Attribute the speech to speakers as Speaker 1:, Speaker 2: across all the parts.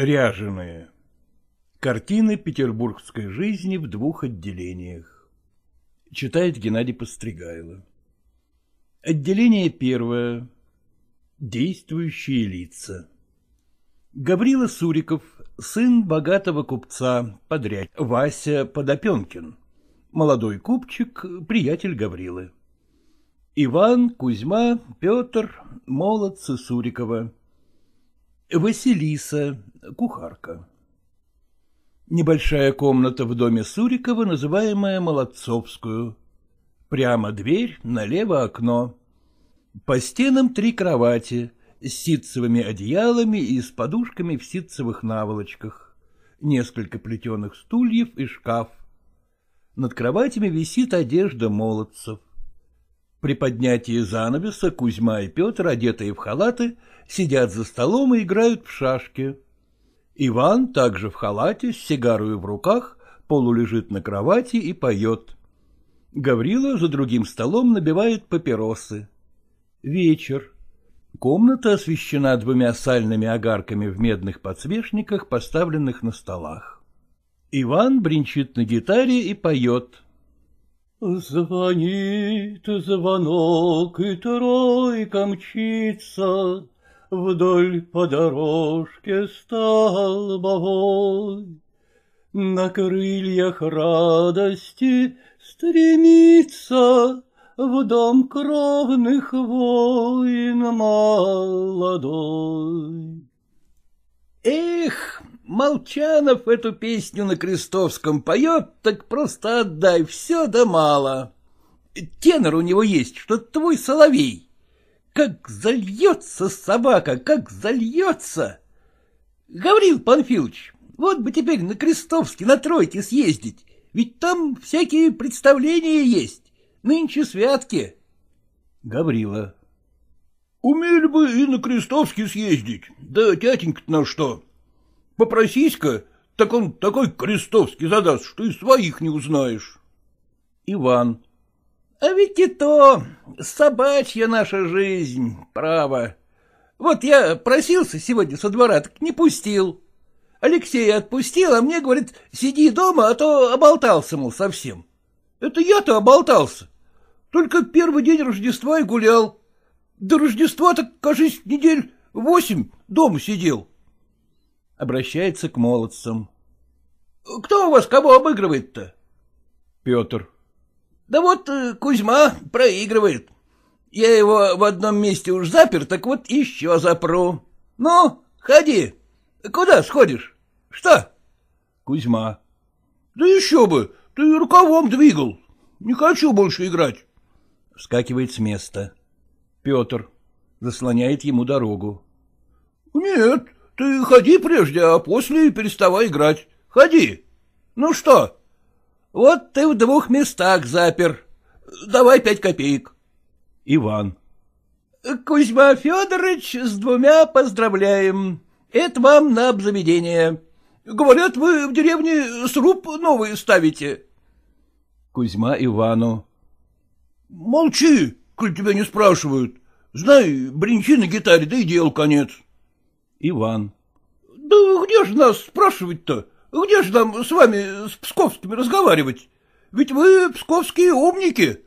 Speaker 1: Ряженые. Картины петербургской жизни в двух отделениях. Читает Геннадий Постригайло. Отделение первое. Действующие лица. Гаврила Суриков, сын богатого купца, подряд. Вася Подопенкин. Молодой купчик, приятель Гаврилы. Иван, Кузьма, Петр, молодцы Сурикова. Василиса, кухарка. Небольшая комната в доме Сурикова, называемая Молодцовскую. Прямо дверь, налево окно. По стенам три кровати с ситцевыми одеялами и с подушками в ситцевых наволочках. Несколько плетеных стульев и шкаф. Над кроватями висит одежда молодцев. При поднятии занавеса Кузьма и Петр, одетые в халаты, сидят за столом и играют в шашки. Иван, также в халате, с сигарой в руках, полулежит на кровати и поет. Гаврила за другим столом набивает папиросы. Вечер. Комната освещена двумя сальными огарками в медных подсвечниках, поставленных на столах. Иван бренчит на гитаре и поет. Звонит звонок, и тройка мчится Вдоль по дорожке столбовой. На крыльях радости стремится В дом кровных воин молодой. Эх, Молчанов эту песню на Крестовском поет, так просто отдай все да мало. Тенор у него есть, что твой соловей. Как зальется собака, как зальется! Гаврил Панфилович, вот бы теперь на Крестовский на тройке съездить, ведь там всякие представления есть, нынче святки. Гаврила. Умели бы и на Крестовский съездить, да тятенька-то на что? Попросись-ка, так он такой крестовский задаст, что и своих не узнаешь. Иван. А ведь и то собачья наша жизнь, право. Вот я просился сегодня со двора, так не пустил. Алексей отпустил, а мне, говорит, сиди дома, а то оболтался, мол, совсем. Это я-то оболтался. Только первый день Рождества и гулял. До Рождества так, кажись, недель восемь дома сидел обращается к молодцам. — Кто у вас кого обыгрывает-то? Петр. — Да вот э, Кузьма проигрывает. Я его в одном месте уж запер, так вот еще запру. Ну, ходи. Куда сходишь? Что? Кузьма. — Да еще бы, ты рукавом двигал. Не хочу больше играть. Вскакивает с места. Петр заслоняет ему дорогу. — Нет, ты ходи прежде, а после переставай играть. Ходи. Ну что? Вот ты в двух местах запер. Давай пять копеек. Иван. Кузьма Федорович, с двумя поздравляем. Это вам на обзаведение. Говорят, вы в деревне сруб новый ставите. Кузьма Ивану. Молчи, коль тебя не спрашивают. Знай, бренчи на гитаре, да и дел конец. Иван. — Да где же нас спрашивать-то? Где же нам с вами, с псковскими, разговаривать? Ведь вы псковские умники.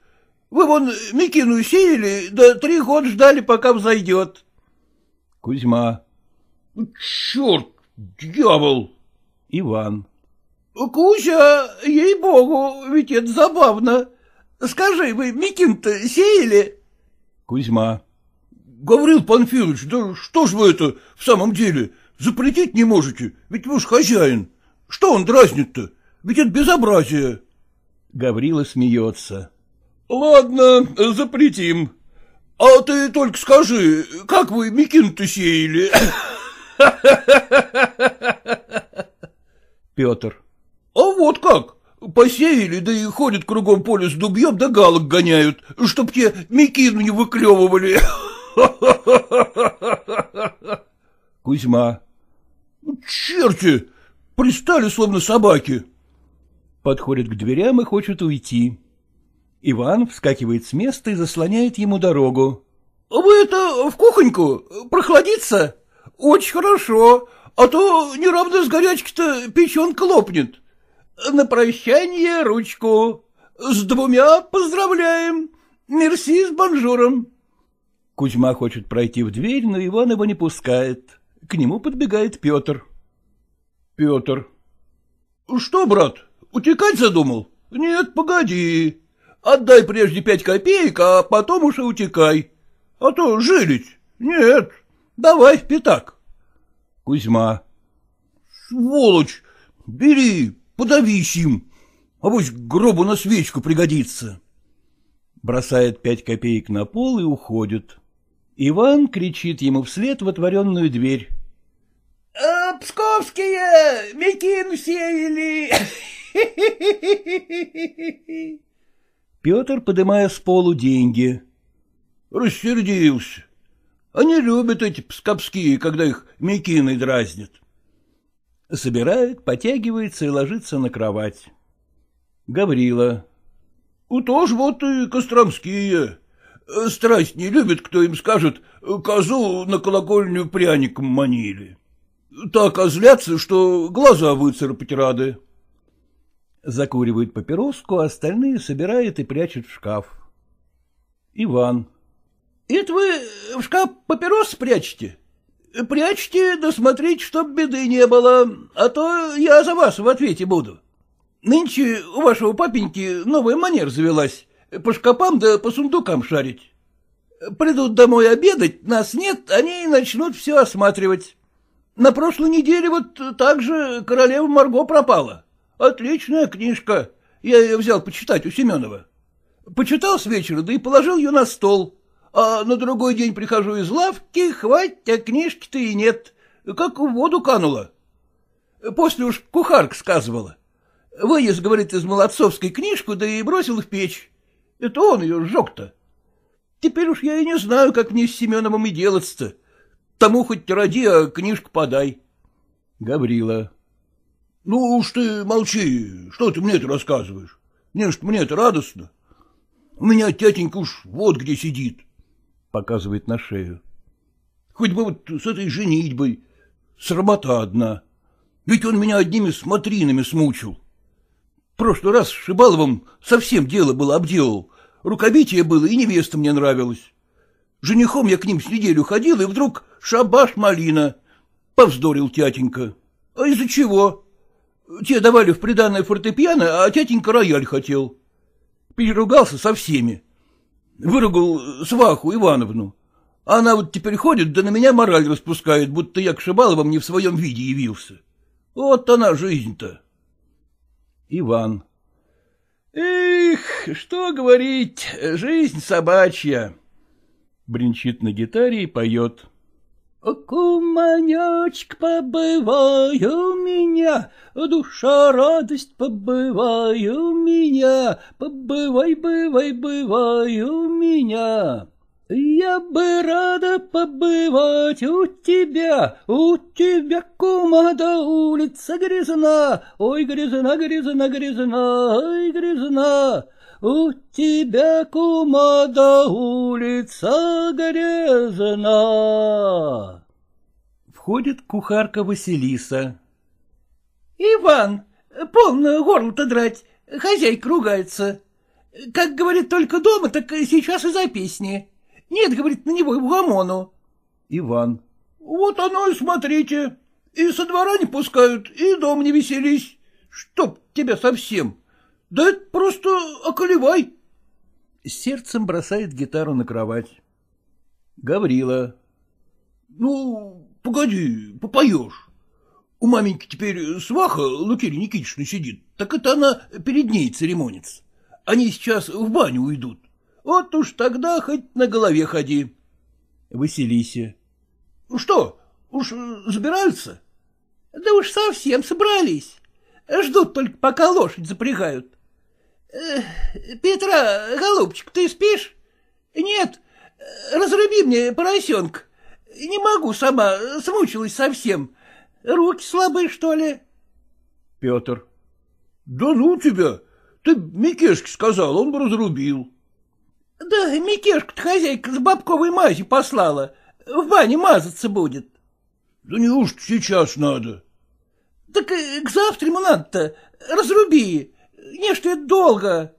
Speaker 1: Вы вон Микину сеяли, да три года ждали, пока взойдет. Кузьма. — Черт, дьявол! Иван. — Кузя, ей-богу, ведь это забавно. Скажи, вы Микин-то сеяли? Кузьма. Гаврил Панфилович, да что ж вы это в самом деле? Запретить не можете, ведь вы ж хозяин. Что он дразнит-то? Ведь это безобразие. Гаврила смеется. — Ладно, запретим. А ты только скажи, как вы Микин-то сеяли? Петр. — А вот как. Посеяли, да и ходят кругом поле с дубьем, да галок гоняют, чтоб те Микину не выклевывали. Кузьма. Черти! Пристали, словно собаки. Подходит к дверям и хочет уйти. Иван вскакивает с места и заслоняет ему дорогу. — Вы это в кухоньку? Прохладиться? Очень хорошо. а то неравно с горячки-то печенка лопнет. На прощание ручку. С двумя поздравляем. Мерси с бонжуром. Кузьма хочет пройти в дверь, но Иван его не пускает. К нему подбегает Петр. Петр. — Что, брат, утекать задумал? Нет, погоди. Отдай прежде пять копеек, а потом уж и утекай. А то жилить. Нет, давай в пятак. Кузьма. — Сволочь! Бери, подавись им. Авось к гробу на свечку пригодится. Бросает пять копеек на пол и уходит. Иван кричит ему вслед в отворенную дверь. «А, — Псковские, Микин сеяли. Петр, подымая с полу деньги. — Рассердился. Они любят эти пскопские, когда их Микиной дразнят. Собирает, потягивается и ложится на кровать. Гаврила. — Тоже вот и костромские. Страсть не любит, кто им скажет, козу на колокольню пряником манили. Так озлятся, что глаза выцарапать рады. Закуривает папироску, а остальные собирает и прячет в шкаф. Иван. — Это вы в шкаф папирос прячете? Прячьте, да смотрите, чтоб беды не было, а то я за вас в ответе буду. Нынче у вашего папеньки новая манер завелась по шкапам да по сундукам шарить. Придут домой обедать, нас нет, они начнут все осматривать. На прошлой неделе вот так же королева Марго пропала. Отличная книжка. Я ее взял почитать у Семенова. Почитал с вечера, да и положил ее на стол. А на другой день прихожу из лавки, хватит, а книжки-то и нет. Как в воду канула. После уж кухарка сказывала. Вынес, говорит, из молодцовской книжку, да и бросил в печь. Это он ее сжег-то. Теперь уж я и не знаю, как мне с Семеновым и делаться-то. Тому хоть роди, а книжку подай. Гаврила. — Ну уж ты молчи, что ты мне это рассказываешь? Мне ж мне это радостно. У меня тятенька уж вот где сидит. Показывает на шею. Хоть бы вот с этой женитьбой. Срамота одна. Ведь он меня одними смотринами смучил. Прошлый раз с Шибаловым совсем дело было обделал. Рукобитие было, и невеста мне нравилась. Женихом я к ним с неделю ходил, и вдруг шабаш-малина. Повздорил тятенька. А из-за чего? Те давали в приданное фортепиано, а тятенька рояль хотел. Переругался со всеми. Выругал сваху Ивановну. Она вот теперь ходит, да на меня мораль распускает, будто я к Шибаловым не в своем виде явился. Вот она жизнь-то. Иван. Эх, что говорить, жизнь собачья. Бринчит на гитаре и поет. Куманечек, побывай у меня, душа радость, побывай у меня, побывай, бывай, бывай у меня. Я бы рада побывать у тебя, у тебя, кума, да улица грязна, ой, грязна, грязна, грязна, ой, грязна. У тебя, кума, да улица грязна. Входит кухарка Василиса. — Иван, полно горло-то драть, хозяйка ругается. Как, говорит, только дома, так сейчас и за песни. Нет, говорит, на него и в гамону. Иван. — Вот оно и смотрите. И со двора не пускают, и дом не веселись. Чтоб тебя совсем. Да это просто околевай. Сердцем бросает гитару на кровать. Гаврила. — Ну, погоди, попоешь. У маменьки теперь сваха Лукерья Никитична сидит, так это она перед ней церемонится. Они сейчас в баню уйдут. Вот уж тогда хоть на голове ходи. Василисе. — Что, уж забираются? — Да уж совсем собрались. Ждут только, пока лошадь запрягают. — Петра, голубчик, ты спишь? — Нет, разруби мне поросенка. Не могу сама, смучилась совсем. Руки слабые, что ли? Петр. — Да ну тебя! Ты Микешке сказал, он бы разрубил. — Да Микешка-то хозяйка с бабковой мази послала. В бане мазаться будет.
Speaker 2: — Да неужто сейчас надо?
Speaker 1: — Так к завтраму надо-то. Разруби. Не, что это долго.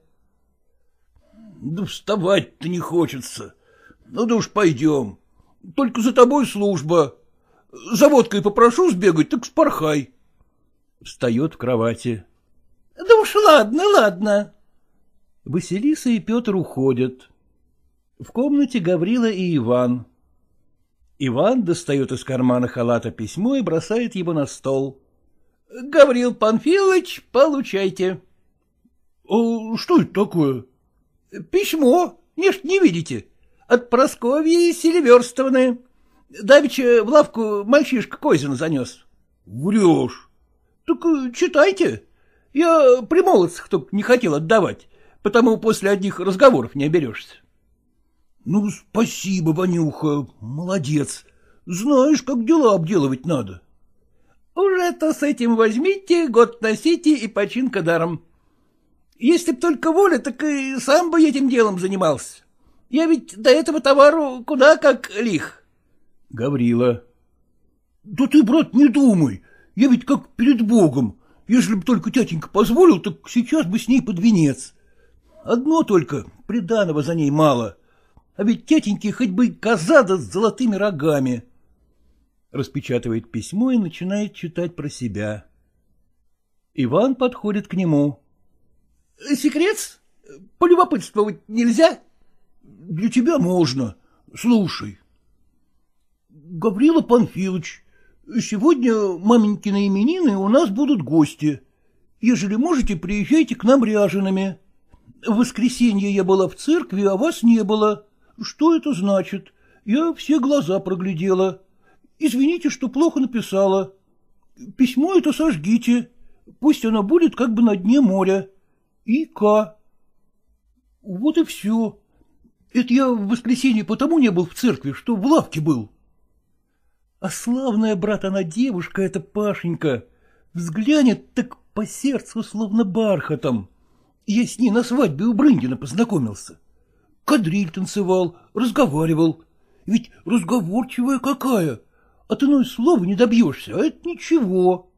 Speaker 2: — Да вставать-то не хочется. Ну да уж пойдем. Только за тобой служба. За водкой попрошу сбегать, так спорхай.
Speaker 1: Встает в кровати. — Да уж ладно, ладно. Василиса и Петр уходят. В комнате Гаврила и Иван. Иван достает из кармана халата письмо и бросает его на стол. — Гаврил Панфилович, получайте.
Speaker 2: — что это такое?
Speaker 1: — Письмо, не ж не видите. От Просковьи Селиверстовны. Давеча в лавку мальчишка Козин занес.
Speaker 2: — Врешь.
Speaker 1: — Так читайте. Я при молодцах только не хотел отдавать, потому после одних разговоров не оберешься.
Speaker 2: — Ну, спасибо, Ванюха, молодец. Знаешь, как дела обделывать надо.
Speaker 1: — Уже-то с этим возьмите, год носите и починка даром. Если б только воля, так и сам бы этим делом занимался. Я ведь до этого товару куда как лих.
Speaker 2: Гаврила. — Да ты, брат, не думай. Я ведь как перед Богом. Если бы только тятенька позволил, так сейчас бы с ней под венец. Одно только, приданого за ней мало. А ведь тятеньки хоть бы коза да с золотыми рогами. Распечатывает письмо и начинает читать про себя. Иван подходит к нему.
Speaker 1: — Секрет? Полюбопытствовать нельзя?
Speaker 2: — Для тебя можно. Слушай. Гаврила Панфилович, сегодня маменькины именины у нас будут гости. Ежели можете, приезжайте к нам ряжеными. В воскресенье я была в церкви, а вас не было. Что это значит? Я все глаза проглядела. Извините, что плохо написала. Письмо это сожгите. Пусть оно будет как бы на дне моря. И К. Вот и все. Это я в воскресенье потому не был в церкви, что в лавке был. А славная, брат, она девушка, эта Пашенька. Взглянет так по сердцу, словно бархатом. Я с ней на свадьбе у Брындина познакомился. Кадриль танцевал, разговаривал. Ведь разговорчивая какая. От иной слова не добьешься, а это ничего.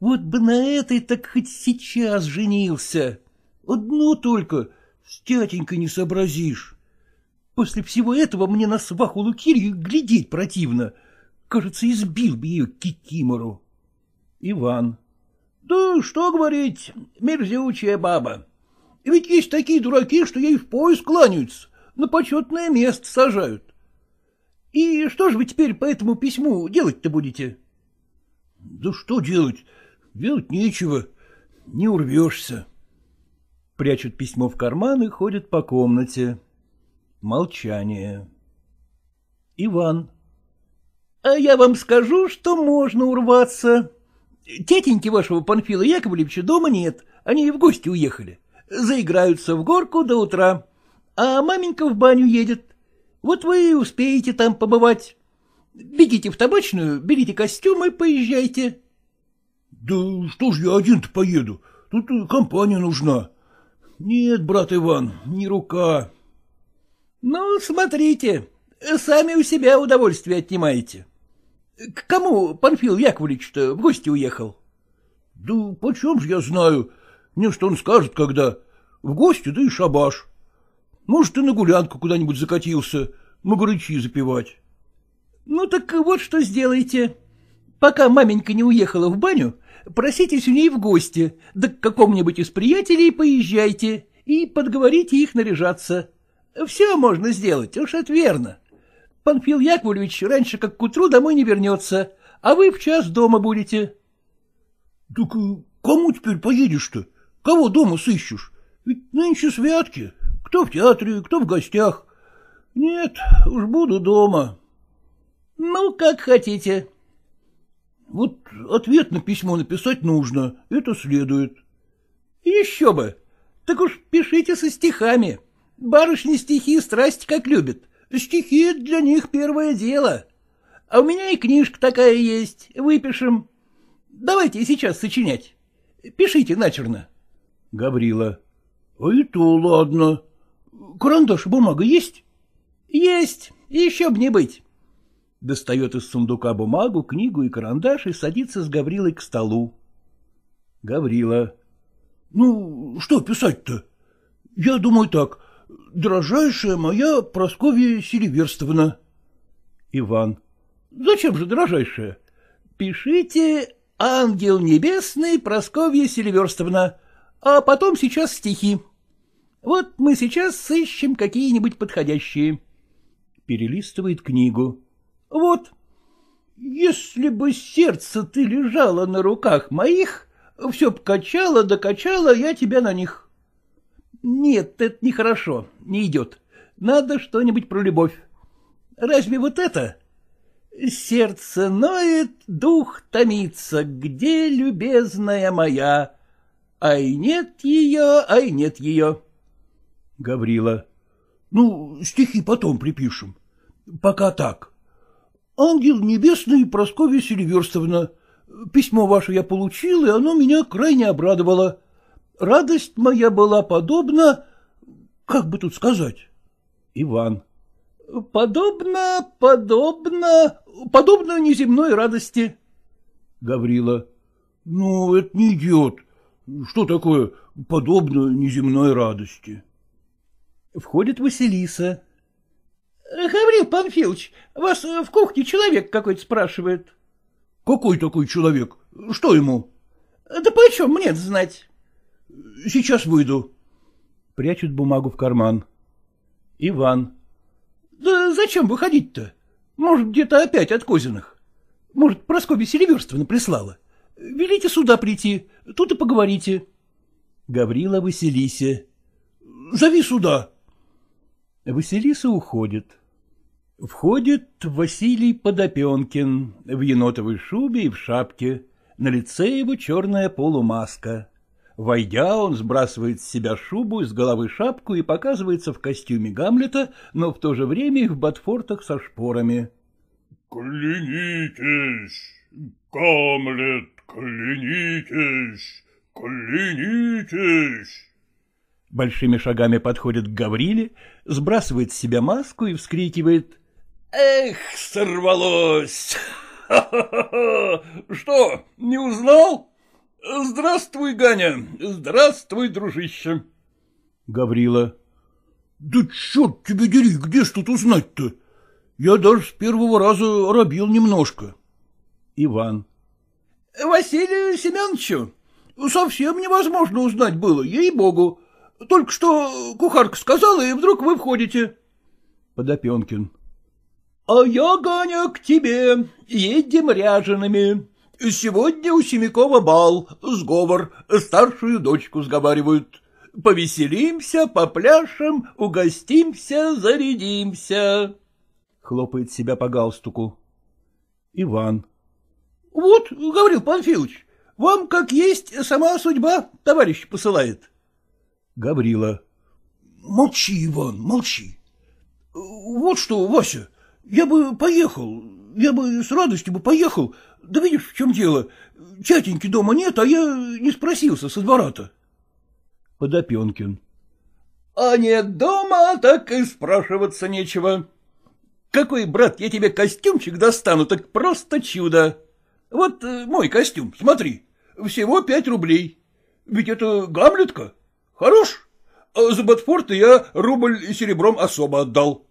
Speaker 2: Вот бы на этой так хоть сейчас женился. Одно только с тятенькой не сообразишь. После всего этого мне на сваху Лукирью глядеть противно. Кажется, избил бы ее кикимору. Иван. Да что говорить, мерзючая баба. Ведь есть такие дураки, что ей в пояс кланяются, на почетное место сажают. И что же вы теперь по этому письму делать-то будете? — Да что делать? Делать нечего. Не урвешься. Прячут письмо в карман и ходят по комнате. Молчание. Иван. — А я вам скажу, что можно урваться. Тетеньки вашего Панфила Яковлевича дома нет, они в гости уехали. Заиграются в горку до утра, а маменька в баню едет. Вот вы успеете там побывать. Бегите в табачную, берите костюм и поезжайте. — Да что ж я один-то поеду? Тут компания нужна. Нет, брат Иван, не рука. — Ну, смотрите, сами у себя удовольствие отнимаете. К кому Панфил Яковлевич-то в гости уехал? — Да почем же я знаю? Мне что он скажет, когда? В гости, да и шабаш. Может, и на гулянку куда-нибудь закатился, магарычи запивать. — Ну так вот что сделайте. Пока маменька не уехала в баню, проситесь у ней в гости, да к какому-нибудь из приятелей поезжайте и подговорите их наряжаться. Все можно сделать, уж это верно. Панфил Яковлевич раньше как к утру домой не вернется, а вы в час дома будете. — Так кому теперь поедешь-то? Кого дома сыщешь? Ведь нынче святки. Кто в театре, кто в гостях. Нет, уж буду дома. — Ну, как хотите. — Вот ответ на письмо написать нужно, это следует. — Еще бы. Так уж пишите со стихами. Барышни стихи страсть как любят. Стихи для них первое дело. А у меня и книжка такая есть, выпишем. Давайте сейчас сочинять. Пишите начерно. Гаврила. — А и то ладно. Карандаш и бумага есть? — Есть, еще б не быть.
Speaker 1: Достает из сундука бумагу, книгу и карандаш и садится с Гаврилой к столу. Гаврила.
Speaker 2: — Ну, что писать-то? Я думаю так. Дорожайшая моя Прасковья Селиверстовна.
Speaker 1: Иван. — Зачем же дорожайшая? Пишите «Ангел небесный Прасковья Селиверстовна», а потом сейчас стихи. Вот мы сейчас сыщем какие-нибудь подходящие. Перелистывает книгу. Вот. Если бы сердце ты лежало на руках моих, все б качало, докачало, я тебя на них. Нет, это нехорошо, не идет. Надо что-нибудь про любовь. Разве вот это? Сердце ноет, дух томится, где любезная моя? Ай, нет ее, ай, нет ее.
Speaker 2: Гаврила. Ну, стихи потом припишем. Пока так. Ангел небесный Прасковья Селиверстовна. Письмо ваше я получил, и оно меня крайне обрадовало. Радость моя была подобна... Как бы тут сказать?
Speaker 1: Иван. Подобно, подобно, подобно неземной радости.
Speaker 2: Гаврила. Ну, это не идет. Что такое подобно неземной радости?
Speaker 1: Входит Василиса. — Гаврил Панфилович, вас в кухне человек какой-то спрашивает.
Speaker 2: — Какой такой человек? Что ему?
Speaker 1: — Да почем мне знать?
Speaker 2: — Сейчас выйду.
Speaker 1: Прячут бумагу в карман. Иван. — Да зачем выходить-то? Может, где-то опять от Козиных? Может, Прасковья Селиверстовна прислала? Велите сюда прийти, тут и поговорите. Гаврила Василисе.
Speaker 2: — Зови сюда.
Speaker 1: Василиса уходит. Входит Василий Подопенкин в енотовой шубе и в шапке. На лице его черная полумаска. Войдя, он сбрасывает с себя шубу, с головы шапку и показывается в костюме Гамлета, но в то же время и в ботфортах со шпорами.
Speaker 3: — Клянитесь, Гамлет, клянитесь, клянитесь!
Speaker 1: Большими шагами подходит к Гавриле, сбрасывает с себя маску и вскрикивает. — Эх, сорвалось! Что, не узнал? Здравствуй, Ганя, здравствуй, дружище.
Speaker 2: Гаврила. — Да черт тебе дери, где ж тут узнать-то? Я даже с первого раза робил немножко.
Speaker 1: Иван. — Василию Семеновичу совсем невозможно узнать было, ей-богу. Только что кухарка сказала, и вдруг вы входите. Подопенкин. — А я, Ганя, к тебе. Едем ряжеными. Сегодня у Семякова бал, сговор, старшую дочку сговаривают. Повеселимся, попляшем, угостимся, зарядимся. Хлопает себя по галстуку. Иван. — Вот, говорил Панфилович, вам, как есть, сама судьба товарищ посылает. Гаврила.
Speaker 2: — Молчи, Иван, молчи. Вот что, Вася, я бы поехал, я бы с радостью бы поехал, да видишь, в чем дело, тятеньки дома нет, а я не спросился со двора-то.
Speaker 1: Подопенкин. — А нет дома, так и спрашиваться нечего. Какой, брат, я тебе костюмчик достану, так просто чудо. Вот э, мой костюм, смотри, всего пять рублей. Ведь это Гамлетка. Хорош? А за ботфорты я рубль серебром особо отдал.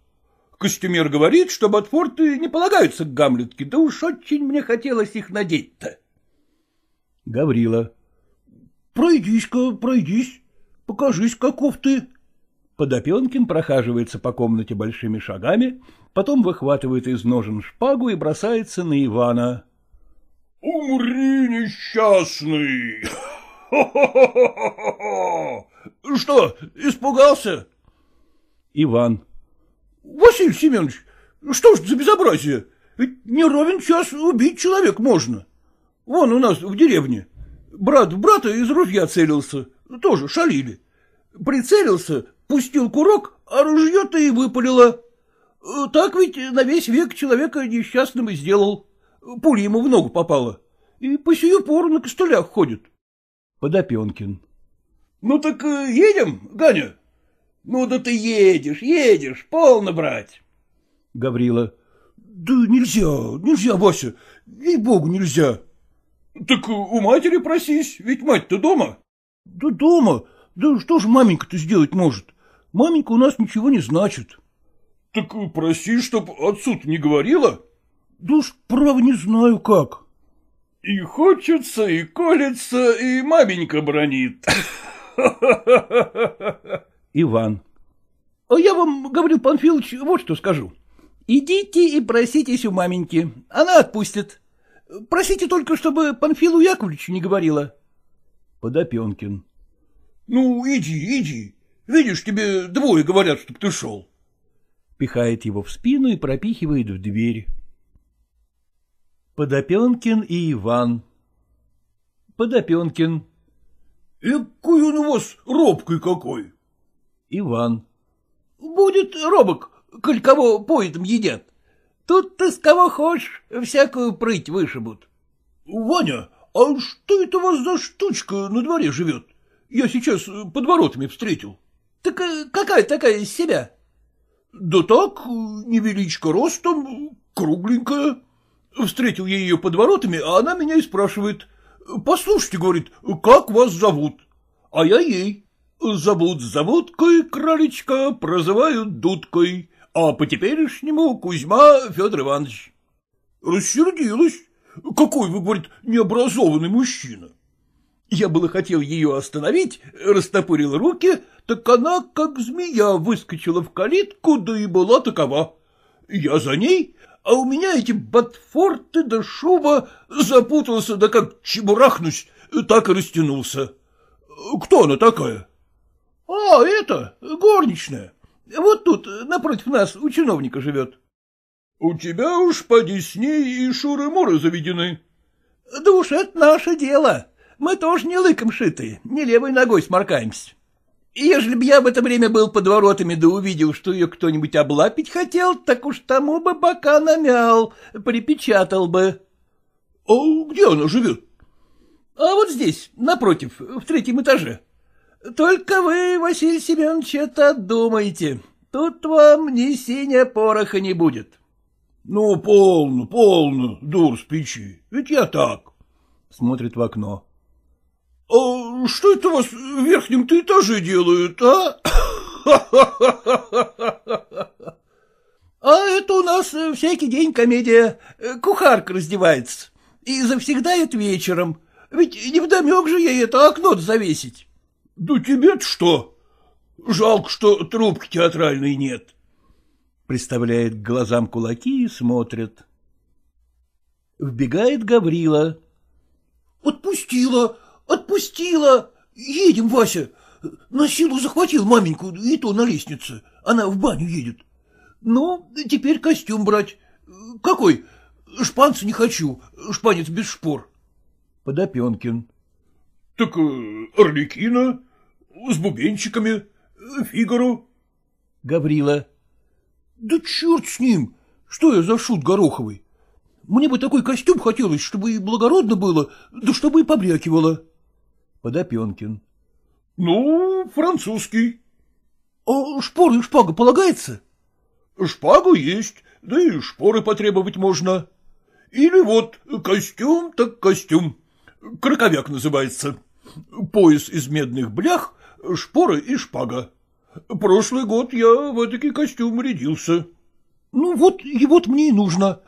Speaker 1: Костюмер говорит, что ботфорты не полагаются к Гамлетке, да уж очень мне хотелось их надеть-то. Гаврила.
Speaker 2: — Пройдись-ка, пройдись, покажись, каков ты.
Speaker 1: Подопенкин прохаживается по комнате большими шагами, потом выхватывает из ножен шпагу и бросается на Ивана.
Speaker 3: — Умри, несчастный!
Speaker 2: Что, испугался?
Speaker 1: Иван.
Speaker 2: — Василий Семенович, что ж за безобразие? Ведь не ровен час убить человек можно. Вон у нас в деревне. Брат в брата из ружья целился, тоже шалили. Прицелился, пустил курок, а ружье-то и выпалило. Так ведь на весь век человека несчастным и сделал. Пуля ему в ногу попала. И по сию пору на костылях ходит.
Speaker 1: Подопенкин.
Speaker 2: — Ну так э, едем, Ганя? — Ну да ты едешь, едешь, полно брать.
Speaker 1: Гаврила.
Speaker 2: — Да нельзя, нельзя, Вася, ей-богу, нельзя.
Speaker 3: — Так у матери просись, ведь мать-то дома.
Speaker 2: — Да дома. Да что же маменька-то сделать может? Маменька у нас ничего не значит.
Speaker 3: — Так проси, чтоб отцу не говорила.
Speaker 2: — Да уж, право, не знаю как.
Speaker 3: — И хочется, и колется, и маменька бронит.
Speaker 1: Иван.
Speaker 2: — А я вам, говорил Панфилович, вот что скажу. Идите и проситесь у маменьки, она отпустит. Просите только, чтобы Панфилу Яковлевичу не говорила.
Speaker 1: Подопенкин.
Speaker 3: — Ну, иди, иди. Видишь, тебе двое говорят, чтоб ты шел.
Speaker 1: Пихает его в спину и пропихивает в дверь. Подопенкин и Иван. Подопенкин.
Speaker 3: — Какой он у вас робкий какой.
Speaker 1: Иван.
Speaker 2: — Будет робок, коль кого поедом едят. Тут-то с кого хочешь, всякую прыть вышибут.
Speaker 3: — Ваня, а что это у вас за штучка на дворе живет? Я сейчас под воротами встретил.
Speaker 2: — Так э, какая такая из себя?
Speaker 3: — Да так, невеличко ростом, кругленькая. Встретил я ее под воротами, а она меня и спрашивает. — Послушайте, — говорит, — как вас зовут? А я ей. Зовут Заводкой, кралечка, прозывают Дудкой а по-теперешнему Кузьма Федор Иванович. Рассердилась. Какой, вы, говорит, необразованный мужчина. Я было хотел ее остановить, растопырил руки, так она, как змея, выскочила в калитку, да и была такова. Я за ней, а у меня эти ботфорты да шуба запутался, да как чебурахнусь, так и растянулся. Кто она такая?
Speaker 2: — А, это, горничная. Вот тут, напротив нас, у чиновника живет.
Speaker 3: — У тебя уж поди с ней и шуры-муры заведены.
Speaker 2: — Да уж это наше дело. Мы тоже не лыком шитые, не левой ногой сморкаемся. Ежели б я в это время был под воротами да увидел, что ее кто-нибудь облапить хотел, так уж тому бы бока намял, припечатал бы.
Speaker 3: — А где она живет?
Speaker 2: — А вот здесь, напротив, в третьем этаже. Только вы, Василий Семенович, это думаете. Тут вам ни синя пороха не будет.
Speaker 3: — Ну, полно, полно, дур с печи. Ведь я так.
Speaker 1: Смотрит в окно.
Speaker 3: — А что это вас в верхнем-то этаже делают, а?
Speaker 2: А это у нас всякий день комедия. Кухарка раздевается. И завсегдает вечером. Ведь не вдомек же ей это окно завесить.
Speaker 3: — Да тебе-то что? Жалко, что трубки театральной нет.
Speaker 1: Приставляет к глазам кулаки и смотрит. Вбегает Гаврила.
Speaker 2: — Отпустила, отпустила. Едем, Вася. На силу захватил маменьку, и то на лестнице. Она в баню едет. Ну, теперь костюм брать. Какой? Шпанца не хочу, шпанец без шпор.
Speaker 1: Подопенкин.
Speaker 3: — Так э, Орликина, с бубенчиками, Фигару.
Speaker 1: Гаврила.
Speaker 2: — Да черт с ним! Что я за шут Гороховый? Мне бы такой костюм хотелось, чтобы и благородно было, да чтобы и побрякивало.
Speaker 1: Подопенкин.
Speaker 3: — Ну, французский.
Speaker 2: — А шпоры и шпага полагается?
Speaker 3: — Шпагу есть, да и шпоры потребовать можно. Или вот костюм так костюм. Краковяк называется. Пояс из медных блях, шпоры и шпага. Прошлый год я в этакий костюм рядился.
Speaker 2: — Ну вот его-то мне и нужно.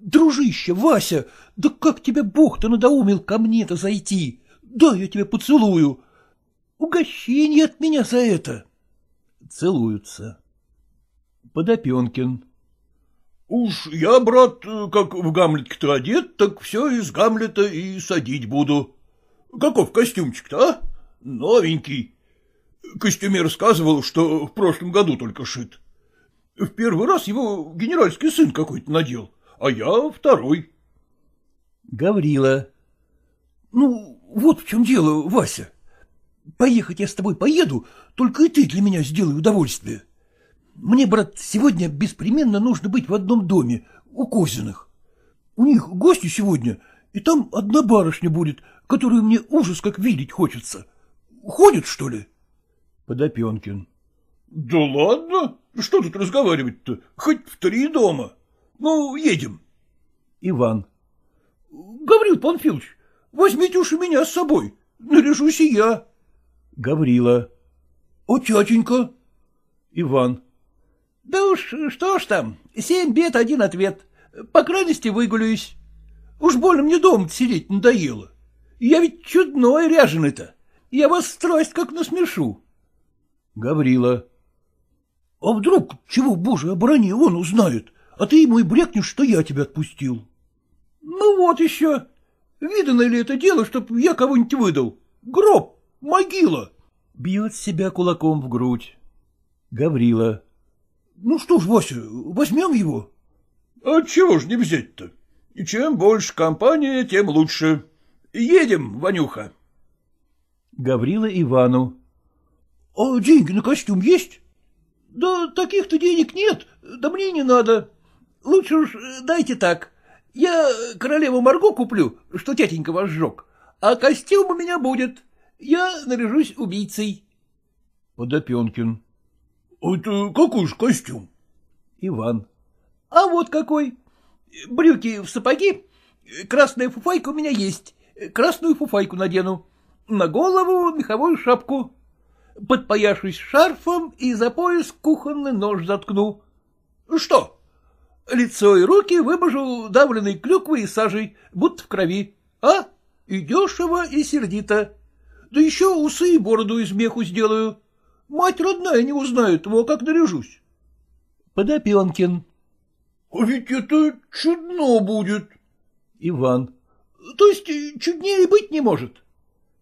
Speaker 2: Дружище, Вася, да как тебя Бог-то надоумил ко мне-то зайти? Да, я тебя поцелую. Угощение от меня за это.
Speaker 1: Целуются. Подопенкин.
Speaker 3: — Уж я, брат, как в Гамлетке-то одет, так все из Гамлета и садить буду. Каков костюмчик-то, а? Новенький. Костюмер рассказывал, что в прошлом году только шит. В первый раз его генеральский сын какой-то надел, а я второй.
Speaker 1: Гаврила.
Speaker 2: — Ну, вот в чем дело, Вася. Поехать я с тобой поеду, только и ты для меня сделай удовольствие. Мне, брат, сегодня беспременно нужно быть в одном доме, у Козиных. У них гости сегодня, и там одна барышня будет, которую мне ужас как видеть хочется. Ходит, что ли?
Speaker 1: Подопенкин.
Speaker 3: — Да ладно, что тут разговаривать-то, хоть в три дома. Ну, едем.
Speaker 2: Иван.
Speaker 3: — Гаврил Панфилович, возьмите уж меня с собой. Наряжусь и я.
Speaker 2: Гаврила.
Speaker 3: — О, тятенька.
Speaker 2: Иван.
Speaker 1: — Да уж, что ж там, семь бед, один ответ. По крайности выгуляюсь. Уж больно мне дома сидеть надоело. Я ведь чудной ряженый-то. Я вас страсть как насмешу.
Speaker 2: Гаврила.
Speaker 3: — А вдруг, чего, боже, оборони, он узнает, а ты ему и брякнешь, что я тебя отпустил?
Speaker 1: — Ну вот еще. Видано ли это дело, чтоб я кого-нибудь выдал? Гроб, могила.
Speaker 2: Бьет себя кулаком в грудь. Гаврила.
Speaker 3: — Ну что ж, Вася, возьмем его?
Speaker 1: — А чего ж не взять-то? И чем больше компания, тем лучше. Едем, Ванюха.
Speaker 2: Гаврила Ивану.
Speaker 3: — А деньги на костюм есть?
Speaker 1: — Да таких-то денег нет, да мне не надо. Лучше уж дайте так. Я королеву Марго куплю, что тятенька вас сжег, а костюм у меня будет. Я наряжусь убийцей.
Speaker 2: Подопенкин.
Speaker 3: — Это какой же костюм?
Speaker 2: Иван.
Speaker 1: — А вот какой. Брюки в сапоги, красная фуфайка у меня есть, красную фуфайку надену, на голову меховую шапку, подпояшусь шарфом и за пояс кухонный нож заткну. Что? Лицо и руки вымажу давленной клюквой и сажей, будто в крови. А? И дешево, и сердито. Да еще усы и бороду из меху сделаю. Мать родная не узнает его, как наряжусь.
Speaker 2: Подопенкин.
Speaker 3: — А ведь это чудно будет.
Speaker 2: Иван.
Speaker 1: — То есть чуднее быть не может?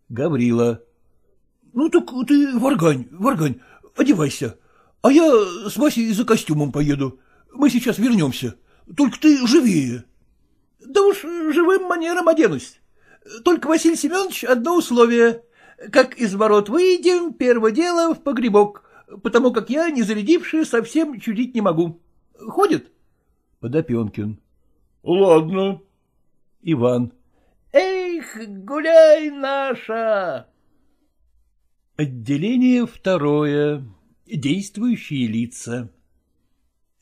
Speaker 2: Гаврила.
Speaker 3: — Ну так ты, Варгань, Варгань, одевайся, а я с Васей за костюмом поеду. Мы сейчас вернемся. Только ты живее.
Speaker 1: — Да уж живым манером оденусь. Только, Василий Семенович, одно условие. Как из ворот выйдем, первое дело в погребок, потому как я, не зарядивший, совсем чудить не могу. Ходит?
Speaker 2: Подопенкин.
Speaker 3: — Ладно.
Speaker 2: Иван.
Speaker 1: — Эх, гуляй наша!
Speaker 2: Отделение второе. Действующие лица.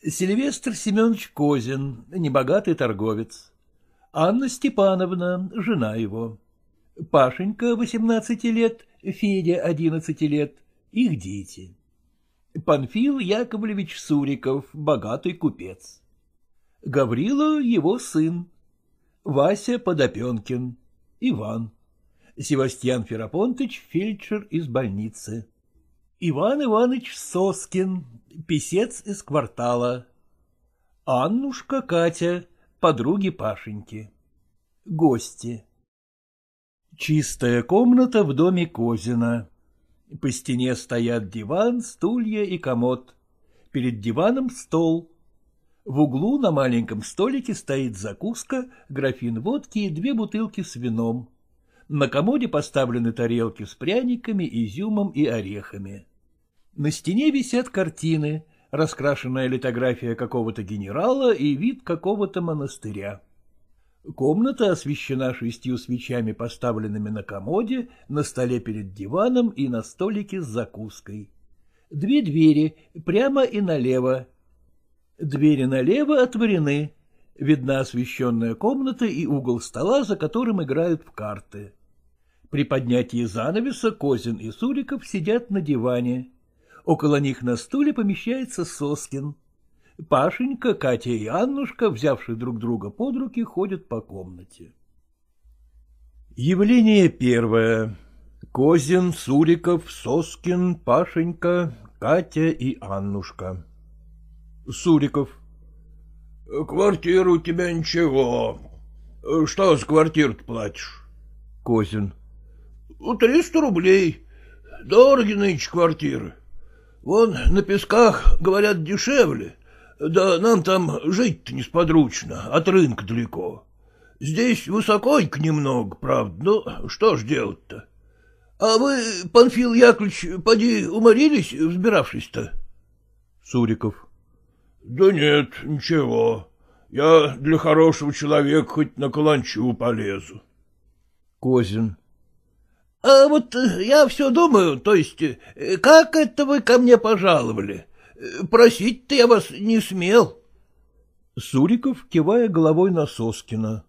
Speaker 2: Сильвестр Семенович Козин, небогатый торговец. Анна Степановна, жена его. Пашенька, 18 лет, Федя, 11 лет, их дети. Панфил Яковлевич Суриков, богатый купец. Гаврила — его сын. Вася Подопенкин, Иван. Севастьян Ферапонтыч, фельдшер из больницы. Иван Иванович Соскин, писец из квартала. Аннушка Катя, подруги Пашеньки. Гости. Чистая комната в доме Козина. По стене стоят диван, стулья и комод. Перед диваном стол. В углу на маленьком столике стоит закуска, графин водки и две бутылки с вином. На комоде поставлены тарелки с пряниками, изюмом и орехами. На стене висят картины, раскрашенная литография какого-то генерала и вид какого-то монастыря. Комната освещена шестью свечами, поставленными на комоде, на столе перед диваном и на столике с закуской. Две двери, прямо и налево. Двери налево отворены. Видна освещенная комната и угол стола, за которым играют в карты. При поднятии занавеса Козин и Суриков сидят на диване. Около них на стуле помещается Соскин. Пашенька, Катя и Аннушка, взявшие друг друга под руки, ходят по комнате. Явление первое. Козин, Суриков, Соскин, Пашенька, Катя и Аннушка. Суриков.
Speaker 3: — Квартира у тебя ничего. Что с квартиру платишь?
Speaker 2: Козин.
Speaker 3: — Триста рублей. Дороги нынче квартиры. Вон на песках, говорят, дешевле. Да нам там жить-то несподручно, от рынка далеко. Здесь высоконько немного, правда, ну что ж делать-то? А вы, Панфил Яковлевич, поди уморились, взбиравшись-то?
Speaker 2: Суриков.
Speaker 3: Да нет, ничего. Я для хорошего человека хоть на каланчу полезу.
Speaker 2: Козин.
Speaker 1: — А вот я все думаю, то есть, как это вы ко мне пожаловали? Просить-то я вас не смел.
Speaker 2: Суриков, кивая головой на Соскина.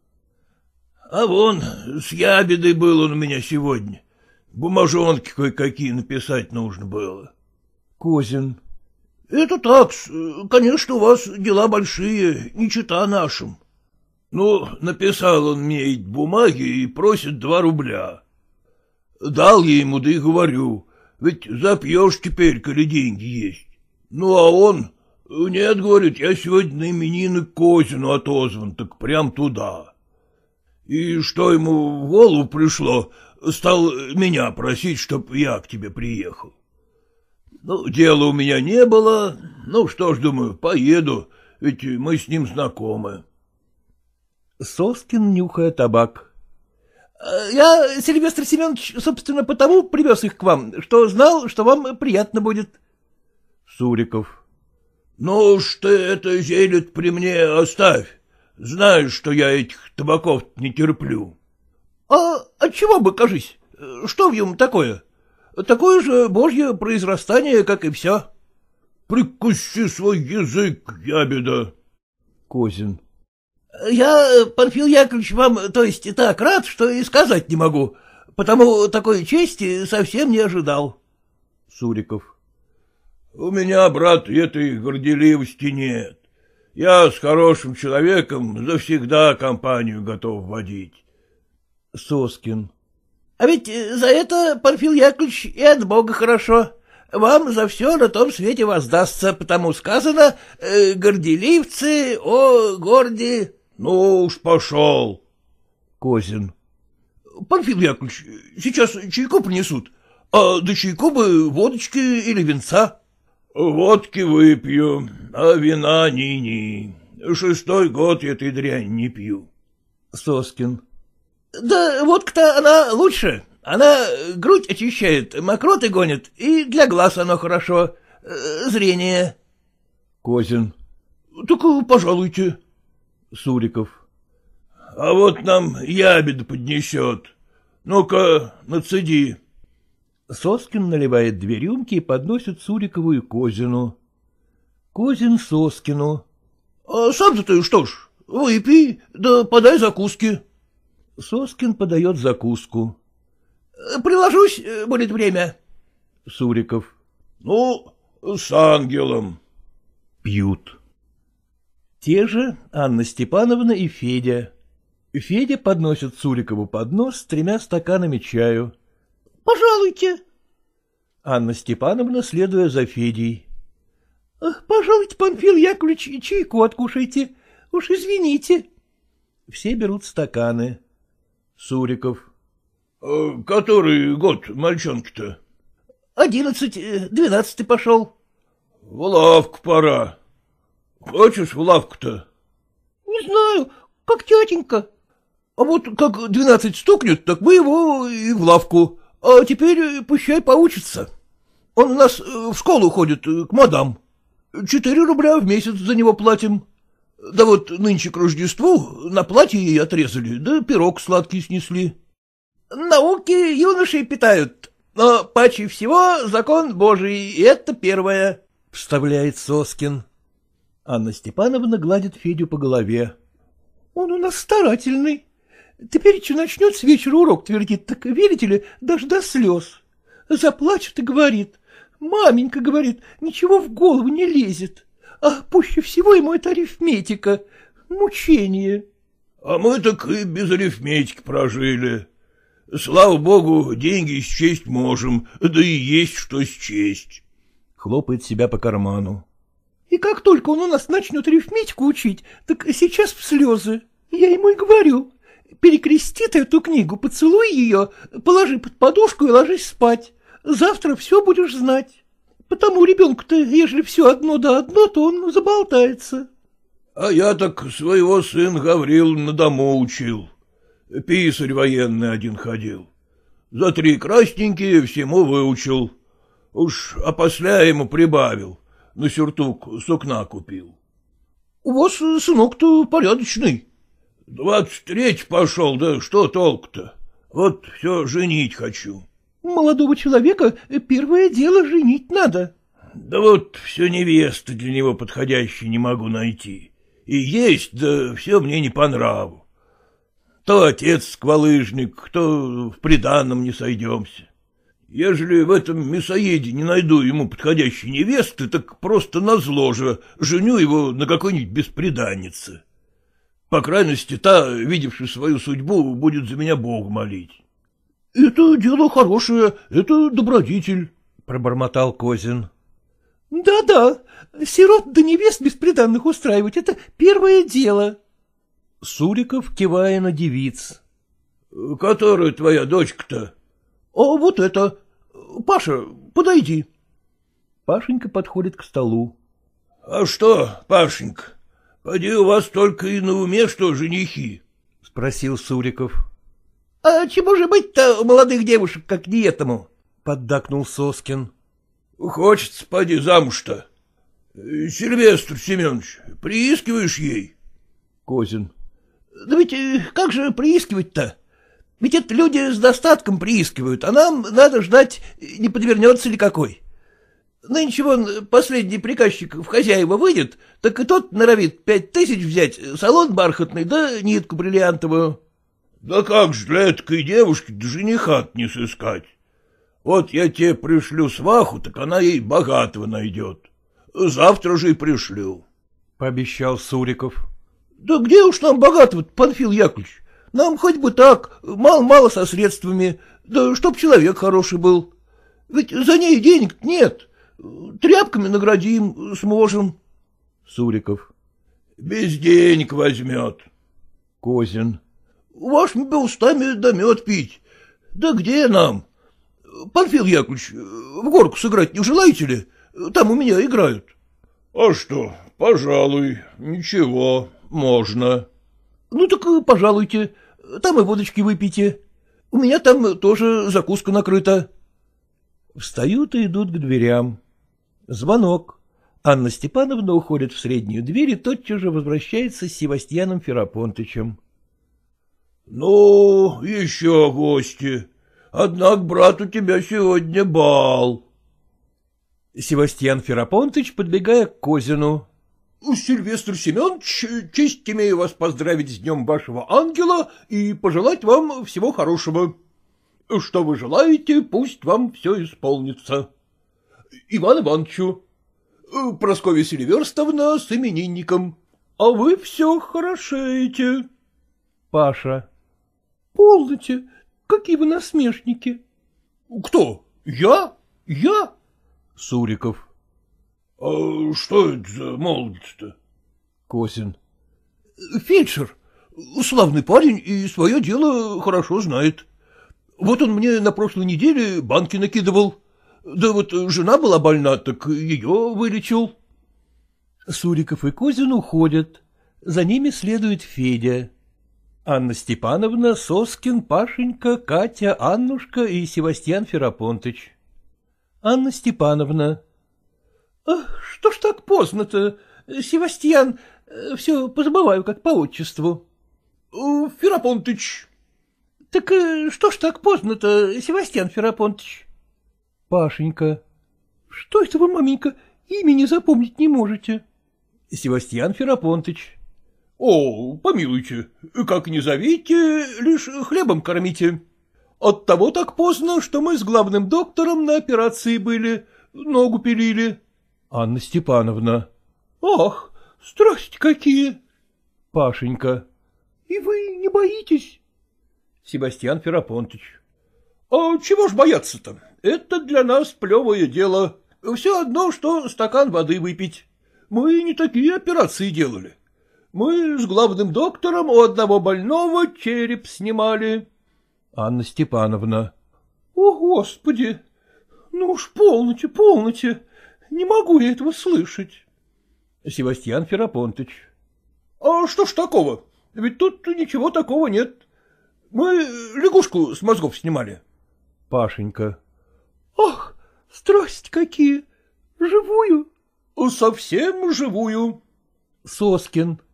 Speaker 3: — А вон, с ябедой был он у меня сегодня. Бумажонки кое-какие написать нужно было.
Speaker 2: Козин.
Speaker 3: — Это так, конечно, у вас дела большие, не чита нашим. Ну, написал он мне эти бумаги и просит два рубля. Дал я ему, да и говорю, ведь запьешь теперь, коли деньги есть. Ну, а он, нет, говорит, я сегодня на именины Козину отозван, так прям туда. И что ему в голову пришло, стал меня просить, чтоб я к тебе приехал. Ну, дела у меня не было, ну что ж, думаю, поеду, ведь мы с ним знакомы.
Speaker 2: Соскин, нюхая табак. — Я, Сильвестр Семенович, собственно, потому привез их к вам, что знал, что вам приятно будет.
Speaker 3: Суриков. — Ну уж ты это зелье при мне оставь. Знаешь, что я этих табаков не терплю.
Speaker 2: — А отчего бы, кажись? Что в нем такое? Такое же божье произрастание, как и все.
Speaker 3: — Прикуси свой язык, ябеда.
Speaker 2: Козин. — Я, Панфил Яковлевич, вам, то есть, так рад, что и сказать не могу, потому такой чести совсем не ожидал.
Speaker 3: Суриков. — У меня, брат, этой горделивости нет. Я с хорошим человеком завсегда компанию готов водить.
Speaker 2: Соскин. — А ведь за это, Панфил Яковлевич, и от Бога хорошо. Вам за все на том свете воздастся, потому сказано э, «горделивцы, о, горди...»
Speaker 3: Ну уж пошел.
Speaker 2: Козин. — Панфил Яковлевич, сейчас чайку принесут, а до чайку бы водочки или венца.
Speaker 3: — Водки выпью, а вина ни-ни. Шестой год я этой дрянь не пью.
Speaker 2: Соскин. — Да водка-то она лучше. Она грудь очищает, мокроты гонит, и для глаз оно хорошо. Э, зрение.
Speaker 3: Козин. — Так пожалуйте.
Speaker 2: Суриков.
Speaker 3: — А вот нам ябеда поднесет. Ну-ка, нацеди.
Speaker 2: Соскин наливает две рюмки и подносит Сурикову и Козину. Козин Соскину. — А сам-то ты что ж, выпей, да подай закуски. Соскин подает закуску. — Приложусь, будет время. Суриков.
Speaker 3: — Ну, с ангелом.
Speaker 2: Пьют. Те же Анна Степановна и Федя. Федя подносит Цурикову поднос с тремя стаканами чаю. — Пожалуйте. Анна Степановна, следуя за Федей. — Пожалуйте, Панфил Яковлевич, чайку откушайте. Уж извините. Все берут стаканы. Суриков.
Speaker 3: «Э, — Который год мальчонки-то?
Speaker 2: — Одиннадцать, двенадцатый пошел.
Speaker 3: — В лавку пора. Хочешь в лавку-то?
Speaker 2: — Не знаю, как тетенька. А вот как двенадцать стукнет, так мы его и в лавку. А теперь пущай поучится. Он у нас в школу ходит, к мадам. Четыре рубля в месяц за него платим. Да вот нынче к Рождеству на платье ей отрезали, да пирог сладкий снесли. Науки юношей питают, но паче всего закон божий, и это первое, — вставляет Соскин. Анна Степановна гладит Федю по голове. — Он у нас старательный. Теперь что начнет с вечера урок твердит, так, верите ли, даже до слез. Заплачет и говорит. Маменька, говорит, ничего в голову не лезет. А пуще всего ему это арифметика. Мучение.
Speaker 3: — А мы так и без арифметики прожили. Слава богу, деньги счесть можем, да и есть что счесть.
Speaker 2: Хлопает себя по карману. И как только он у нас начнет арифметику учить, так сейчас в слезы. Я ему и говорю, перекрести ты эту книгу, поцелуй ее, положи под подушку и ложись спать. Завтра все будешь знать. Потому ребенку-то, ежели все одно да одно, то он заболтается.
Speaker 3: А я так своего сына Гаврил на дому учил. Писарь военный один ходил. За три красненькие всему выучил. Уж а после ему прибавил на сюртук сукна купил.
Speaker 2: — У вас сынок-то порядочный.
Speaker 3: — Двадцать третий пошел, да что толк-то? Вот все женить хочу.
Speaker 2: — Молодого человека первое дело женить надо.
Speaker 3: — Да вот все невесты для него подходящей не могу найти. И есть, да все мне не по нраву. То отец сквалыжник, то в приданном не сойдемся. Ежели в этом мясоеде не найду ему подходящей невесты, так просто назло же женю его на какой-нибудь бесприданнице. По крайности, та, видевшая свою судьбу, будет за меня Бог молить.
Speaker 2: — Это дело хорошее, это добродетель, — пробормотал Козин.
Speaker 1: Да — Да-да, сирот да невест бесприданных устраивать — это первое дело.
Speaker 2: Суриков, кивая на девиц.
Speaker 3: — Которая твоя дочка-то?
Speaker 2: — А вот это. Паша, подойди.
Speaker 1: Пашенька подходит к столу.
Speaker 3: — А что, Пашенька, поди у вас только и на уме, что женихи?
Speaker 1: — спросил Суриков. — А чему же быть-то у молодых девушек, как не этому? — поддакнул Соскин.
Speaker 3: — Хочется, поди, замуж-то. Сильвестр Семенович, приискиваешь ей?
Speaker 1: Козин. — Да ведь э, как же приискивать-то? Ведь это люди с достатком приискивают, а нам надо ждать, не подвернется ли какой. Нынче вон последний приказчик в хозяева выйдет, так и тот норовит пять тысяч взять, салон бархатный, да нитку бриллиантовую.
Speaker 3: — Да как же для этой девушки да жениха не сыскать? Вот я тебе пришлю сваху, так она ей богатого найдет. Завтра же и пришлю.
Speaker 1: — пообещал Суриков.
Speaker 2: — Да где уж нам богатого Панфил Яковлевич? Нам хоть бы так, мало-мало со средствами, да чтоб человек хороший был. Ведь за ней денег нет. Тряпками наградим, сможем.
Speaker 1: Суриков.
Speaker 3: Без денег возьмет.
Speaker 1: Козин.
Speaker 2: Вашими бы устами да мед пить. Да где нам? Панфил Яковлевич, в горку сыграть не желаете ли? Там у меня играют.
Speaker 3: А что, пожалуй, ничего, можно.
Speaker 2: Ну так пожалуйте. Там и водочки выпейте. У меня там тоже закуска накрыта.
Speaker 1: Встают и идут к дверям. Звонок. Анна Степановна уходит в среднюю дверь и тотчас же возвращается с Севастьяном Ферапонтычем.
Speaker 3: — Ну, еще гости. Однако, брат, у тебя сегодня бал.
Speaker 1: Севастьян Ферапонтыч, подбегая к Козину.
Speaker 3: Сильвестр Семенович, честь имею вас поздравить с днем вашего ангела и пожелать вам всего хорошего. Что вы желаете, пусть вам все исполнится. Иван Ивановичу, Прасковья Селиверстовна с именинником, а вы все хорошеете.
Speaker 1: Паша.
Speaker 2: Полноте, какие вы насмешники.
Speaker 3: Кто? Я? Я?
Speaker 1: Суриков.
Speaker 3: — А что это за молодец-то?
Speaker 1: Косин.
Speaker 2: — Фельдшер. Славный парень и свое дело хорошо знает. Вот он мне на прошлой неделе банки накидывал. Да вот жена была больна, так ее вылечил.
Speaker 1: Суриков и Козин уходят. За ними следует Федя. Анна Степановна, Соскин, Пашенька, Катя, Аннушка и Севастьян Ферапонтыч. Анна Степановна.
Speaker 2: — Что ж так поздно-то, Севастьян? Все позабываю, как по отчеству.
Speaker 3: — Ферапонтыч.
Speaker 2: — Так э, что ж так поздно-то, Севастьян Ферапонтыч?
Speaker 1: Пашенька.
Speaker 2: — Что это вы, маменька, имени запомнить не можете?
Speaker 1: Севастьян Ферапонтыч.
Speaker 3: — О, помилуйте, как не зовите, лишь хлебом кормите. От того так поздно, что мы с главным доктором на операции были, ногу пилили.
Speaker 1: Анна Степановна.
Speaker 2: — Ах, страсти какие!
Speaker 1: Пашенька.
Speaker 2: — И вы не боитесь?
Speaker 1: Себастьян Ферапонтович.
Speaker 3: — А чего ж бояться-то? Это для нас плевое дело. Все одно, что стакан воды выпить. Мы не такие операции делали. Мы с главным доктором у одного больного череп снимали.
Speaker 1: Анна Степановна.
Speaker 2: — О, Господи! Ну уж полноте, полноте! Не могу я этого слышать.
Speaker 1: Севастьян Ферапонтович.
Speaker 3: — А что ж такого? Ведь тут ничего такого нет. Мы лягушку с мозгов снимали.
Speaker 1: Пашенька.
Speaker 2: — Ах, страсть какие! Живую?
Speaker 3: — Совсем живую.
Speaker 1: Соскин.
Speaker 2: —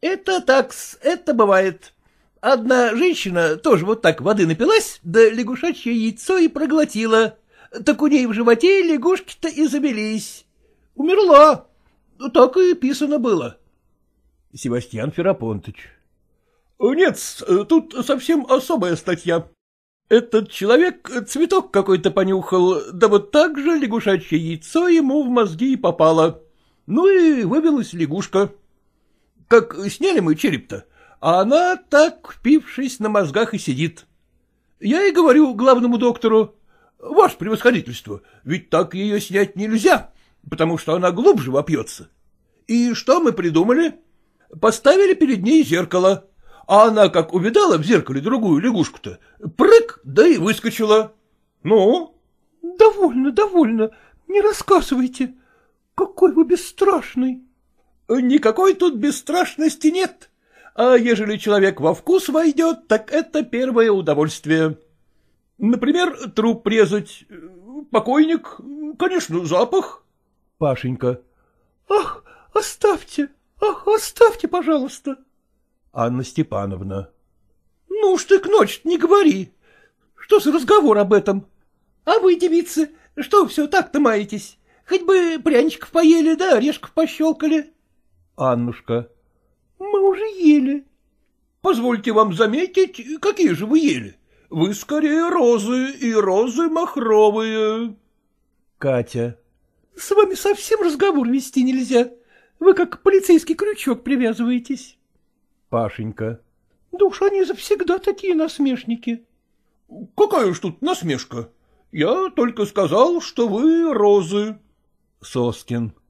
Speaker 2: Это так это бывает. Одна женщина тоже вот так воды напилась, да лягушачье яйцо и проглотила так у ней в животе лягушки-то и завелись. Умерла. Так и писано было.
Speaker 1: Севастьян Ферапонтыч.
Speaker 3: — Нет, тут совсем особая статья. Этот человек цветок какой-то понюхал, да вот так же лягушачье яйцо ему в мозги и попало. Ну и вывелась лягушка. Как сняли мы череп-то, а она так, впившись на мозгах, и сидит. Я и говорю главному доктору, ваше превосходительство, ведь так ее снять нельзя, потому что она глубже вопьется. И что мы придумали? Поставили перед ней зеркало, а она, как увидала в зеркале другую лягушку-то, прыг, да и выскочила. Ну?
Speaker 2: — Довольно, довольно, не рассказывайте. Какой вы бесстрашный.
Speaker 3: — Никакой тут бесстрашности нет. А ежели человек во вкус войдет, так это первое удовольствие. Например, труп резать. Покойник, конечно, запах.
Speaker 1: Пашенька.
Speaker 2: — Ах, оставьте, ах, оставьте, пожалуйста.
Speaker 1: Анна Степановна.
Speaker 2: — Ну уж ты к ночи не говори. Что за разговор об этом? А вы, девицы, что все так-то маетесь? Хоть бы пряничков поели, да орешков пощелкали.
Speaker 1: Аннушка.
Speaker 2: — Мы уже ели.
Speaker 3: — Позвольте вам заметить, какие же вы ели. Вы скорее розы, и розы махровые.
Speaker 1: Катя.
Speaker 2: — С вами совсем разговор вести нельзя. Вы как полицейский крючок привязываетесь.
Speaker 1: Пашенька.
Speaker 2: — Да уж они завсегда такие насмешники.
Speaker 3: — Какая уж тут насмешка? Я только сказал, что вы розы.
Speaker 1: Соскин.
Speaker 3: —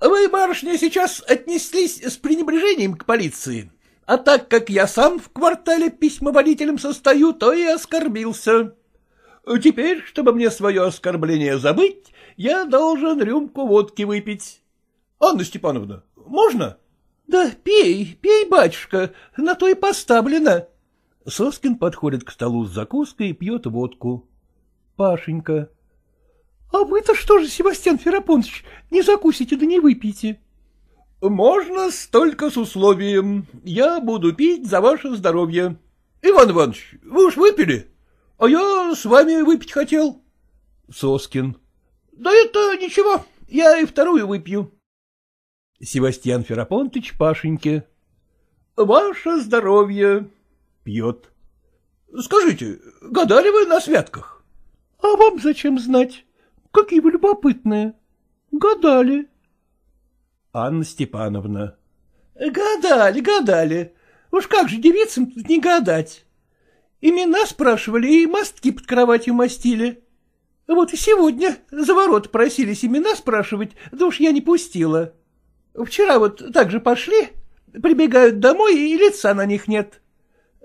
Speaker 3: Вы, барышня, сейчас отнеслись с пренебрежением к полиции. А так как я сам в квартале письмоводителем состою, то и оскорбился. Теперь, чтобы мне свое оскорбление забыть, я должен рюмку водки выпить. Анна Степановна, можно?
Speaker 2: — Да пей, пей, батюшка, на то и поставлено.
Speaker 1: Соскин подходит к столу с закуской и пьет водку. Пашенька.
Speaker 2: — А вы-то что же, Себастьян Ферапонович, не закусите да не выпьете?
Speaker 3: — Можно столько с условием. Я буду пить за ваше здоровье. Иван Иванович, вы уж выпили? А я с вами выпить хотел.
Speaker 1: Соскин.
Speaker 3: — Да это ничего, я и вторую выпью.
Speaker 1: Севастьян Ферапонтыч Пашеньке.
Speaker 3: — Ваше здоровье.
Speaker 1: Пьет.
Speaker 3: — Скажите, гадали вы на святках?
Speaker 2: — А вам зачем знать? Какие вы любопытные. Гадали.
Speaker 1: Анна Степановна.
Speaker 2: — Гадали, гадали. Уж как же девицам тут не гадать? Имена спрашивали и мостки под кроватью мастили. Вот и сегодня за ворот просились имена спрашивать, да уж я не пустила. Вчера вот так же пошли, прибегают домой, и лица на них нет.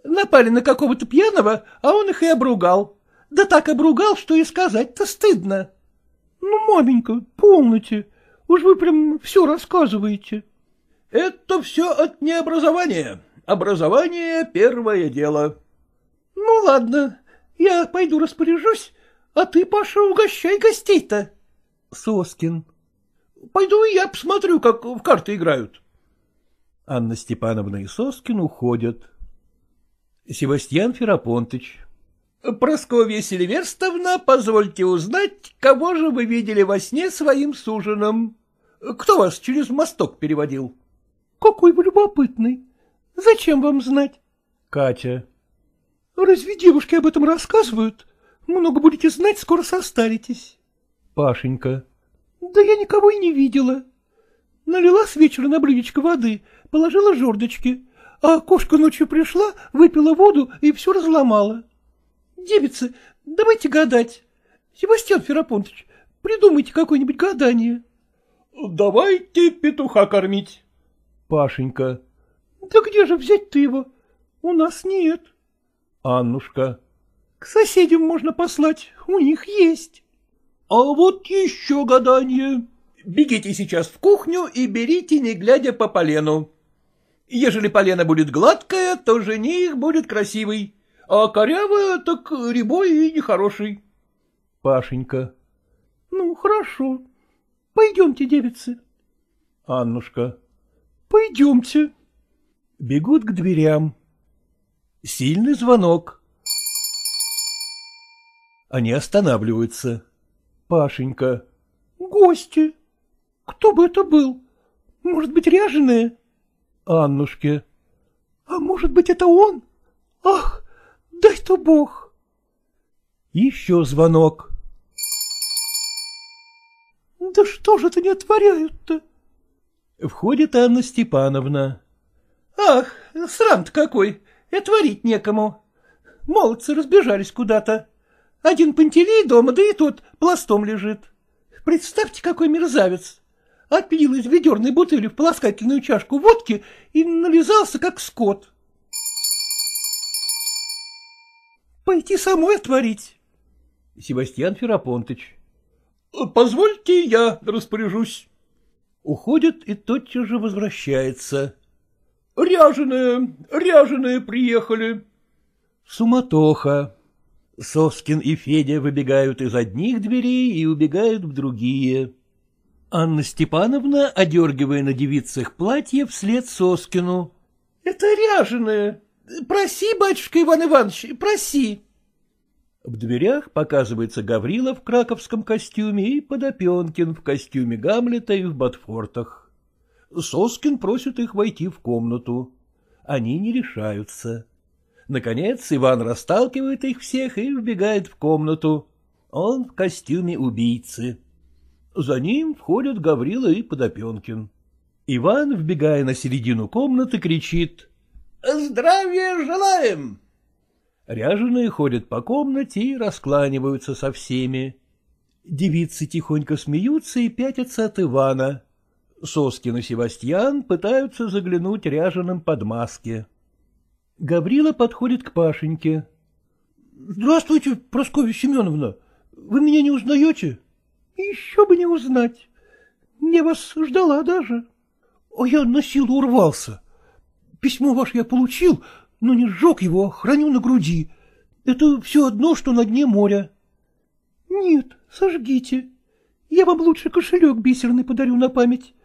Speaker 2: Напали на какого-то пьяного, а он их и обругал. Да так обругал, что и сказать-то стыдно. — Ну, маменька, полноте, уж вы прям все рассказываете.
Speaker 3: — Это все от необразования. Образование — первое дело.
Speaker 2: — Ну, ладно, я пойду распоряжусь, а ты, Паша, угощай гостей-то.
Speaker 1: Соскин.
Speaker 3: — Пойду и я посмотрю, как в карты играют.
Speaker 1: Анна Степановна и Соскин уходят. Севастьян Ферапонтыч.
Speaker 3: — Прасковья Селиверстовна, позвольте узнать, кого же вы видели во сне своим суженом? Кто вас через мосток переводил?
Speaker 2: — Какой вы любопытный. Зачем вам знать?
Speaker 1: Катя.
Speaker 2: — Разве девушки об этом рассказывают? Много будете знать, скоро состаритесь.
Speaker 1: Пашенька.
Speaker 2: Да я никого и не видела. Налила с вечера на блюдечко воды, положила жердочки, а кошка ночью пришла, выпила воду и все разломала. Девицы, давайте гадать. Себастьян Ферапонтович, придумайте какое-нибудь гадание.
Speaker 3: — Давайте петуха кормить.
Speaker 1: Пашенька.
Speaker 2: — Да где же взять-то его? У нас нет.
Speaker 1: Аннушка.
Speaker 2: — К соседям можно послать, у них есть.
Speaker 3: — А вот еще гадание. Бегите сейчас в кухню и берите, не глядя по полену. Ежели полено будет гладкое, то жених будет красивый, а корявое так рябой и нехороший.
Speaker 1: Пашенька.
Speaker 2: — Ну, хорошо. Пойдемте, девицы.
Speaker 1: Аннушка.
Speaker 2: — Пойдемте.
Speaker 1: Бегут к дверям. Сильный звонок. Они останавливаются. Пашенька.
Speaker 2: — Гости. Кто бы это был? Может быть, ряженые? Аннушке. — А может быть, это он? Ах, дай-то бог! Еще звонок. — Да что же это не отворяют-то? Входит Анна Степановна.
Speaker 1: — Ах, срам-то какой! Отворить некому. Молодцы разбежались куда-то. Один Пантелей дома, да и тот пластом лежит. Представьте, какой мерзавец. Отлил из ведерной бутыли в полоскательную чашку водки и нализался, как скот. Пойти самой отворить.
Speaker 2: Себастьян Ферапонтыч.
Speaker 3: — Позвольте, я распоряжусь.
Speaker 2: Уходит и тотчас же возвращается.
Speaker 3: — Ряженые, ряженые приехали.
Speaker 2: Суматоха. Соскин и Федя выбегают из одних дверей и убегают в другие. Анна Степановна, одергивая на девицах платье, вслед Соскину.
Speaker 1: — Это ряженое. Проси, батюшка Иван Иванович, проси.
Speaker 2: В дверях показывается Гаврила в краковском костюме и Подопенкин в костюме Гамлета и в ботфортах. Соскин просит их войти в комнату. Они не решаются. Наконец Иван расталкивает их всех и вбегает в комнату. Он в костюме убийцы. За ним входят Гаврила и Подопенкин. Иван, вбегая на середину комнаты, кричит
Speaker 1: «Здравия желаем!»
Speaker 2: Ряженые ходят по комнате и раскланиваются со всеми. Девицы тихонько смеются и пятятся от Ивана. Соскин и Севастьян пытаются заглянуть ряженым под маски. Гаврила подходит к Пашеньке. — Здравствуйте, Прасковья Семеновна. Вы меня не узнаете? — Еще бы не узнать. Я вас ждала даже. — А я на силу урвался. Письмо ваше я получил, но не сжег его, а храню на груди. Это все одно, что на дне моря. — Нет, сожгите. Я вам лучше кошелек бисерный подарю на память.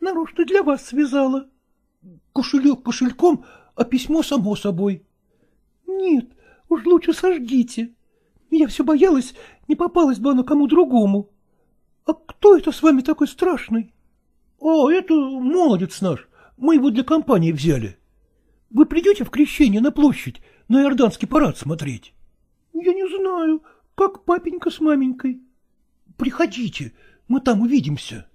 Speaker 2: Нарочно для вас связала. — Кошелек кошельком, а письмо само собой. — Нет, уж лучше сожгите. Я все боялась, не попалось бы оно кому другому. А кто это с вами такой страшный? — А, это молодец наш. Мы его для компании взяли. Вы придете в крещение на площадь, на Иорданский парад смотреть? — Я не знаю, как папенька с маменькой. — Приходите, мы там увидимся.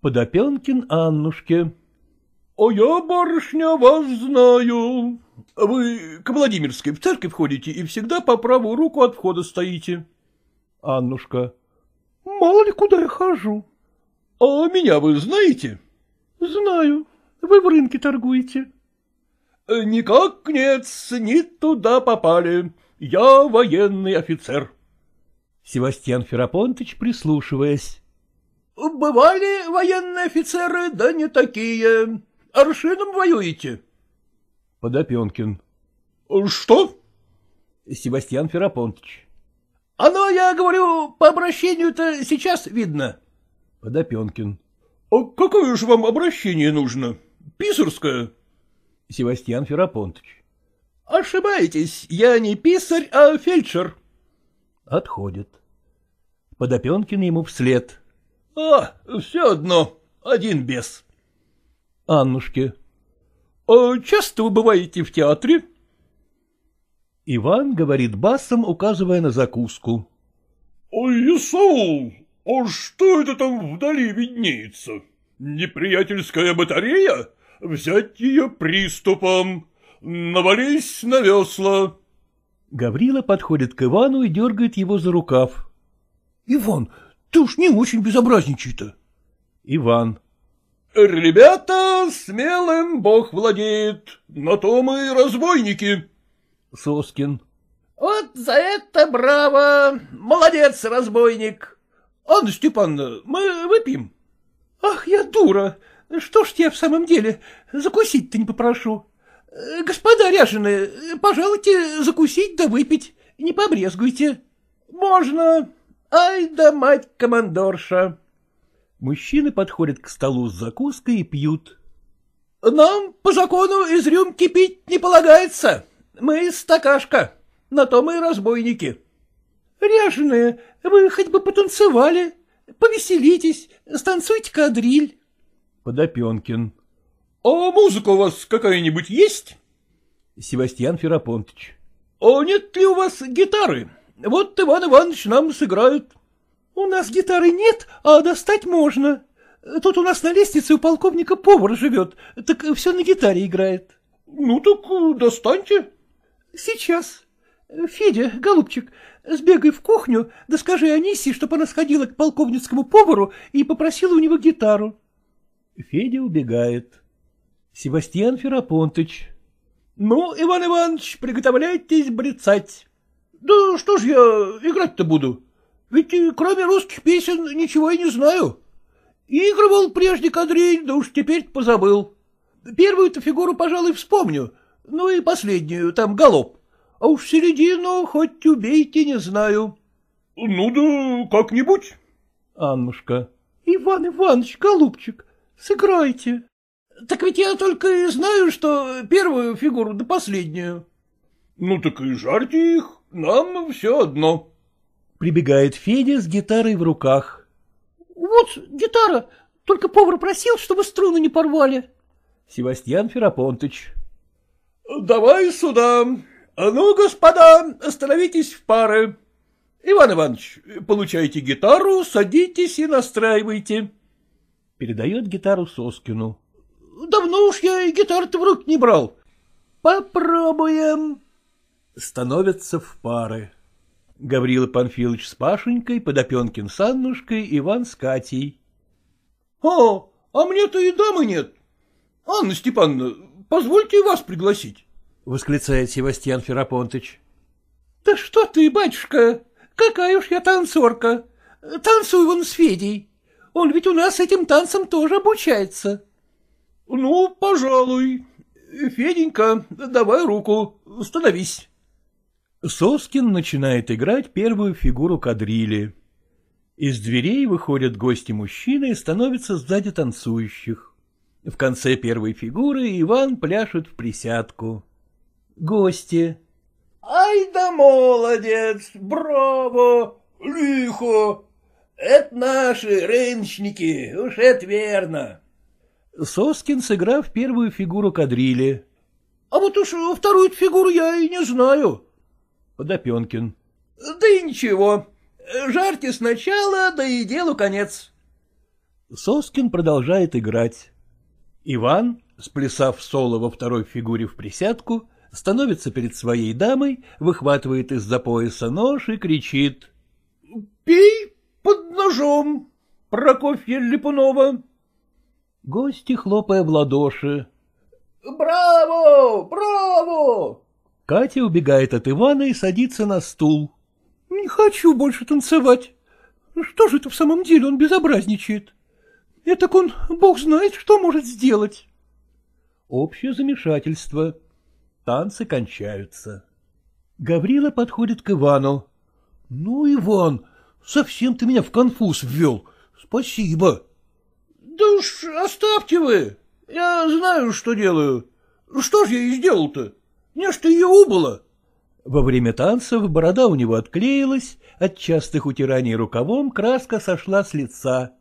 Speaker 2: Подопенкин Аннушке.
Speaker 3: — А я, барышня, вас знаю. Вы к Владимирской в церковь ходите и всегда по правую руку от входа стоите.
Speaker 2: Аннушка.
Speaker 1: — Мало ли куда я хожу.
Speaker 3: — А меня вы знаете?
Speaker 1: — Знаю. Вы в рынке торгуете.
Speaker 3: — Никак нет, не туда попали. Я военный офицер.
Speaker 2: Севастьян Ферапонтович, прислушиваясь.
Speaker 1: — Бывали военные офицеры, да не такие. Аршином воюете?
Speaker 2: Подопенкин.
Speaker 3: — Что?
Speaker 2: Себастьян Ферапонтович.
Speaker 1: — Оно, я говорю, по обращению-то сейчас видно.
Speaker 2: Подопенкин.
Speaker 3: — А какое же вам обращение нужно? Писарское?
Speaker 2: Севастьян Ферапонтович.
Speaker 1: — Ошибаетесь, я не писарь, а фельдшер.
Speaker 2: Отходит. Подопенкин ему вслед.
Speaker 3: — А, все одно, один бес.
Speaker 2: Аннушке.
Speaker 3: — А часто вы бываете в театре?
Speaker 2: Иван говорит басом, указывая на закуску.
Speaker 3: — Ой, Исаул, а что это там вдали виднеется? Неприятельская батарея? Взять ее приступом. Навались на весла.
Speaker 2: Гаврила подходит к Ивану и дергает его за рукав.
Speaker 1: — Иван, ты уж не очень безобразничай-то.
Speaker 2: Иван.
Speaker 3: — Ребята, смелым бог владеет, на то мы разбойники.
Speaker 2: Соскин.
Speaker 1: — Вот за это браво! Молодец, разбойник! Анна Степановна, мы выпьем? — Ах, я дура! Что ж я в самом деле закусить-то не попрошу? Господа ряженые, пожалуйте закусить да выпить, не побрезгуйте. Можно. Ай да мать командорша.
Speaker 2: Мужчины подходят к столу с закуской и пьют.
Speaker 1: — Нам по закону из рюмки пить не полагается. Мы стакашка, на то мы разбойники. — Ряженые, вы хоть бы потанцевали, повеселитесь, станцуйте кадриль.
Speaker 2: Подопенкин.
Speaker 3: — А музыка у вас какая-нибудь есть?
Speaker 1: Севастьян Ферапонтович.
Speaker 3: — А нет ли у вас гитары? Вот Иван Иванович нам сыграют.
Speaker 2: — У нас гитары нет, а достать можно. Тут у нас на лестнице у полковника повар живет, так все на гитаре играет.
Speaker 3: — Ну так достаньте.
Speaker 2: — Сейчас. Федя, голубчик, сбегай в кухню, да скажи Анисе, чтобы она сходила к полковницкому повару и попросила у него гитару.
Speaker 1: Федя убегает. Себастьян Ферапонтыч.
Speaker 3: — Ну, Иван Иванович, приготовляйтесь брецать. — Да что ж я играть-то буду? Ведь кроме русских песен ничего я не знаю. Игрывал прежде кадриль, да уж теперь позабыл. Первую-то фигуру, пожалуй, вспомню, ну и последнюю, там галоп. А уж середину хоть убейте, не знаю. — Ну да как-нибудь.
Speaker 1: Аннушка.
Speaker 2: — Иван Иванович, голубчик, сыграйте.
Speaker 3: — Так ведь я только и знаю, что первую фигуру да последнюю. — Ну так и жарьте их, нам все одно.
Speaker 1: Прибегает Федя с гитарой в руках.
Speaker 2: — Вот гитара, только повар просил, чтобы струны не порвали.
Speaker 1: Севастьян Ферапонтыч.
Speaker 3: — Давай сюда, ну, господа, остановитесь в пары. Иван Иванович, получайте гитару, садитесь и настраивайте.
Speaker 1: Передает гитару Соскину.
Speaker 3: Давно уж я и гитар-то в руки не брал. Попробуем.
Speaker 1: Становятся в пары. Гаврила Панфилович с Пашенькой, Подопенкин с Аннушкой, Иван с Катей.
Speaker 3: — О, а мне-то и дамы нет. Анна Степановна, позвольте вас пригласить.
Speaker 1: — восклицает Севастьян Ферапонтыч.
Speaker 2: — Да что ты, батюшка, какая уж я танцорка. Танцуй вон с Федей. Он ведь у нас этим танцем тоже обучается.
Speaker 3: — Ну, пожалуй. Феденька, давай руку, становись.
Speaker 1: Соскин начинает играть первую фигуру кадрили. Из дверей выходят гости-мужчины и становятся сзади танцующих. В конце первой фигуры Иван пляшет в присядку. Гости.
Speaker 3: — Ай да молодец, браво, лихо. Это наши рыночники, уж это верно.
Speaker 1: Соскин, сыграв первую фигуру кадрили.
Speaker 3: — А вот уж вторую фигуру я и не знаю.
Speaker 1: Подопенкин.
Speaker 3: — Да и ничего. Жарьте сначала, да и делу конец.
Speaker 1: Соскин продолжает играть. Иван, сплясав соло во второй фигуре в присядку, становится перед своей дамой, выхватывает из-за пояса нож и кричит.
Speaker 3: — Пей под ножом, Прокофья Липунова.
Speaker 1: Гости, хлопая в ладоши.
Speaker 3: — Браво! Браво!
Speaker 1: Катя убегает от Ивана и садится на стул.
Speaker 2: — Не хочу больше танцевать. Что же это в самом деле он безобразничает? Этак он, бог знает, что может сделать.
Speaker 1: Общее замешательство. Танцы кончаются. Гаврила подходит к Ивану.
Speaker 2: — Ну, Иван, совсем ты меня в конфуз ввел. Спасибо.
Speaker 3: — Да уж оставьте вы. Я знаю, что делаю. Что ж я и сделал-то? Мне что ее убыло.
Speaker 1: Во время танцев борода у него отклеилась, от частых утираний рукавом краска сошла с лица.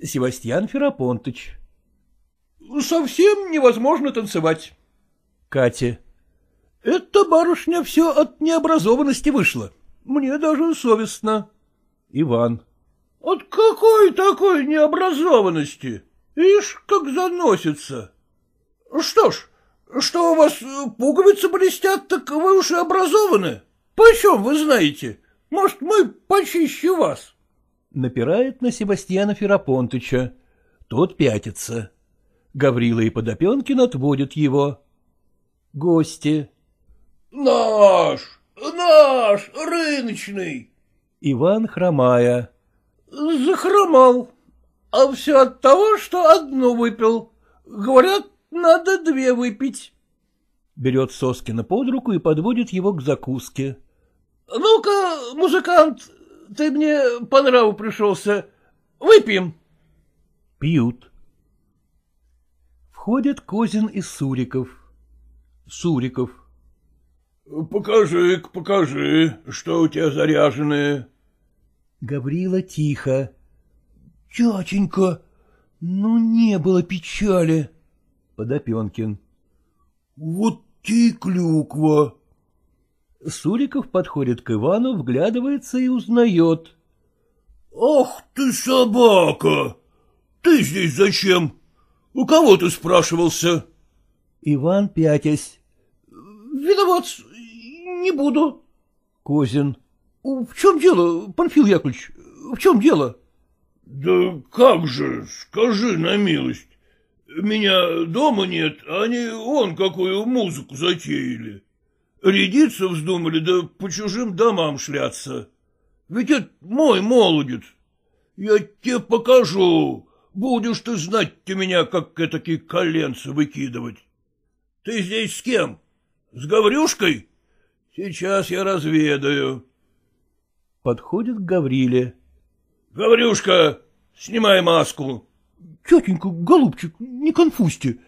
Speaker 1: Севастьян Ферапонтыч.
Speaker 3: — Совсем невозможно танцевать.
Speaker 1: Катя.
Speaker 3: — Это, барышня, все от необразованности вышло. Мне даже совестно.
Speaker 1: Иван.
Speaker 3: — От какой такой необразованности? Ишь, как заносится. Что ж, что у вас пуговицы блестят, так вы уж и образованы. Почем вы знаете? Может, мы почище вас?
Speaker 1: Напирает на Себастьяна Ферапонтыча. Тот пятится. Гаврила и Подопенкин отводят его. Гости.
Speaker 3: — Наш, наш, рыночный.
Speaker 1: Иван, хромая.
Speaker 3: — Захромал. А все от того, что одну выпил. Говорят, надо две выпить.
Speaker 1: Берет Соскина под руку и подводит его к закуске.
Speaker 3: — Ну-ка, музыкант, ты мне по нраву пришелся. Выпьем.
Speaker 1: Пьют. Входят Козин и Суриков. Суриков.
Speaker 3: — Покажи-ка, покажи, что у тебя заряженное.
Speaker 1: Гаврила тихо.
Speaker 2: — Тятенька, ну не было печали.
Speaker 1: Подопенкин.
Speaker 2: — Вот те клюква.
Speaker 1: Суриков подходит к Ивану, вглядывается и узнает.
Speaker 2: — Ах ты собака! Ты здесь зачем? У кого ты спрашивался?
Speaker 1: Иван пятясь.
Speaker 2: — Виноват, не буду.
Speaker 1: Козин.
Speaker 2: — В чем дело, Панфил Яковлевич, в чем дело? — Да как же, скажи на милость. Меня дома нет, а они он какую музыку затеяли. Рядиться вздумали, да по чужим домам шляться. Ведь это мой молодец. Я тебе покажу. Будешь ты знать ты меня, как этакие коленцы выкидывать. Ты здесь с кем? С Гаврюшкой? Сейчас я разведаю.
Speaker 1: Подходит к Гавриле.
Speaker 2: Гаврюшка, снимай маску.
Speaker 3: — Тетенька, голубчик, не конфузьте.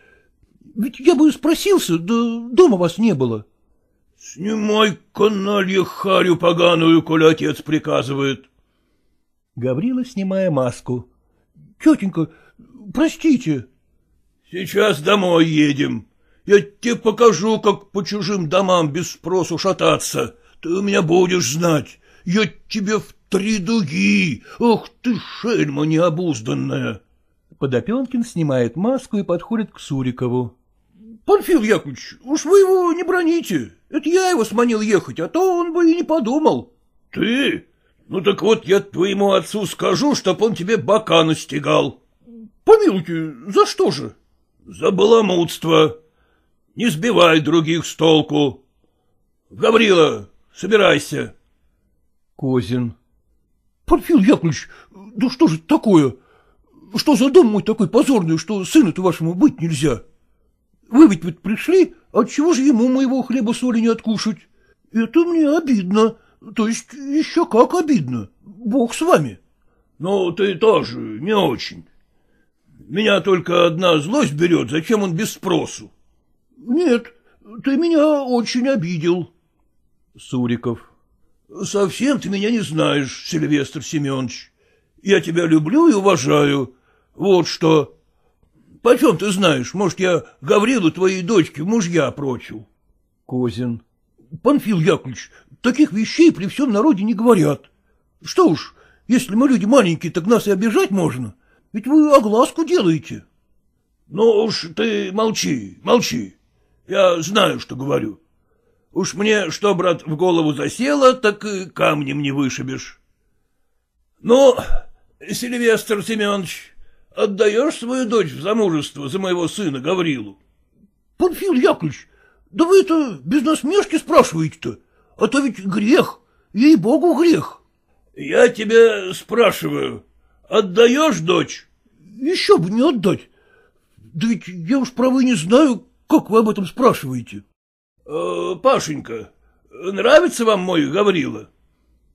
Speaker 3: Ведь я бы спросился, да дома вас не было.
Speaker 2: — Снимай каналья харю поганую, коли отец приказывает.
Speaker 1: Гаврила, снимая маску.
Speaker 3: — Тетенька, простите.
Speaker 2: — Сейчас домой едем. Я тебе покажу, как по чужим домам без спросу шататься. Ты у меня будешь знать. Я тебе в три дуги. Ах ты, шельма необузданная.
Speaker 1: Подопенкин снимает маску и подходит к Сурикову.
Speaker 3: — Панфил Яковлевич, уж вы его не броните. Это я его сманил ехать, а то он бы и не подумал.
Speaker 2: — Ты? Ну так вот я твоему отцу скажу, чтоб он тебе бока настигал.
Speaker 3: — Помилуйте, за что же?
Speaker 2: — За баламутство. Не сбивай других с толку. Гаврила, собирайся.
Speaker 1: Козин.
Speaker 3: — Панфил Яковлевич, да что же такое? Что за дом мой такой позорный, что сыну-то вашему быть нельзя? Вы ведь ведь пришли, отчего же ему моего хлеба-соли не откушать? Это мне обидно, то есть еще как обидно. Бог с вами.
Speaker 2: Ну, ты тоже не очень. Меня только одна злость берет, зачем он без спросу?
Speaker 3: Нет, ты меня очень обидел.
Speaker 1: Суриков.
Speaker 2: Совсем ты меня не знаешь, Сильвестр Семенович. Я тебя люблю и уважаю, вот что. Почем ты знаешь, может, я Гаврилу твоей дочке мужья прочил?
Speaker 1: Козин.
Speaker 3: Панфил Яковлевич, таких вещей при всем народе не говорят. Что уж, если мы люди маленькие, так нас и обижать можно. Ведь вы огласку делаете.
Speaker 2: Ну уж ты молчи, молчи. Я знаю, что говорю. Уж мне что, брат, в голову засело, так и камнем не вышибешь. Ну, Сильвестр Семенович, отдаешь свою дочь в замужество за моего сына Гаврилу?
Speaker 3: — Панфил Яковлевич, да вы это без насмешки спрашиваете-то, а то ведь грех, ей-богу грех.
Speaker 2: — Я тебя спрашиваю, отдаешь дочь?
Speaker 3: — Еще бы не отдать. Да ведь я уж правы не знаю, как вы об этом спрашиваете.
Speaker 2: Э, — Пашенька, нравится вам мой Гаврила?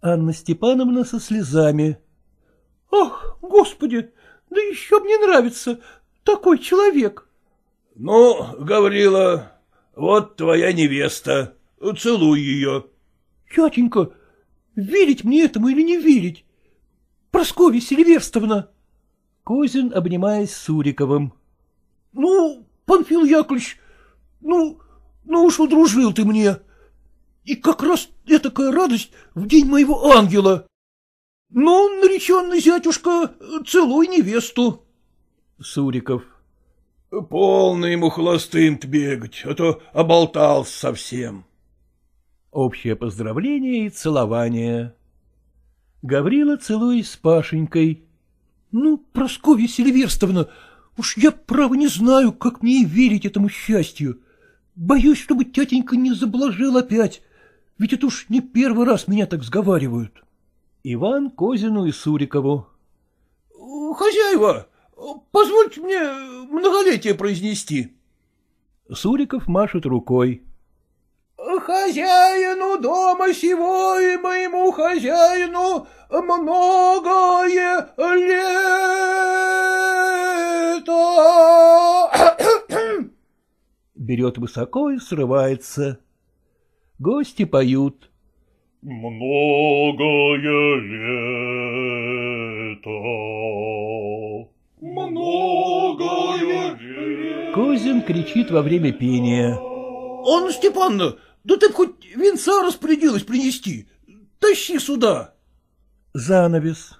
Speaker 1: Анна Степановна со слезами.
Speaker 3: — Ах, господи, да еще мне нравится такой человек.
Speaker 2: — Ну, Гаврила, вот твоя невеста. Целуй ее.
Speaker 3: — Тятенька, верить мне этому или не верить? Прасковья Сильверстовна.
Speaker 1: Козин, обнимаясь с Суриковым.
Speaker 3: — Ну, Панфил Яковлевич, ну, ну уж удружил ты мне. И как раз этакая радость в день моего ангела. Ну, нареченный зятюшка, целуй невесту.
Speaker 1: Суриков.
Speaker 2: Полно ему холостым-то бегать, а то оболтался совсем.
Speaker 1: Общее поздравление и целование. Гаврила, целуясь с Пашенькой.
Speaker 3: Ну, Прасковья Сильверстовна, уж я, право, не знаю, как мне и верить этому счастью. Боюсь, чтобы тетенька не заблажил опять, ведь это уж не первый раз меня так сговаривают.
Speaker 1: Иван Козину и Сурикову.
Speaker 3: — Хозяева, позвольте мне многолетие произнести.
Speaker 1: Суриков машет рукой.
Speaker 3: — Хозяину дома сего и моему хозяину многое лето.
Speaker 1: Берет высоко и срывается. Гости поют.
Speaker 2: Многое лето, многое лето.
Speaker 1: Козин кричит во время пения.
Speaker 3: — Анна Степановна, да ты б хоть венца распорядилась принести. Тащи сюда.
Speaker 1: Занавес.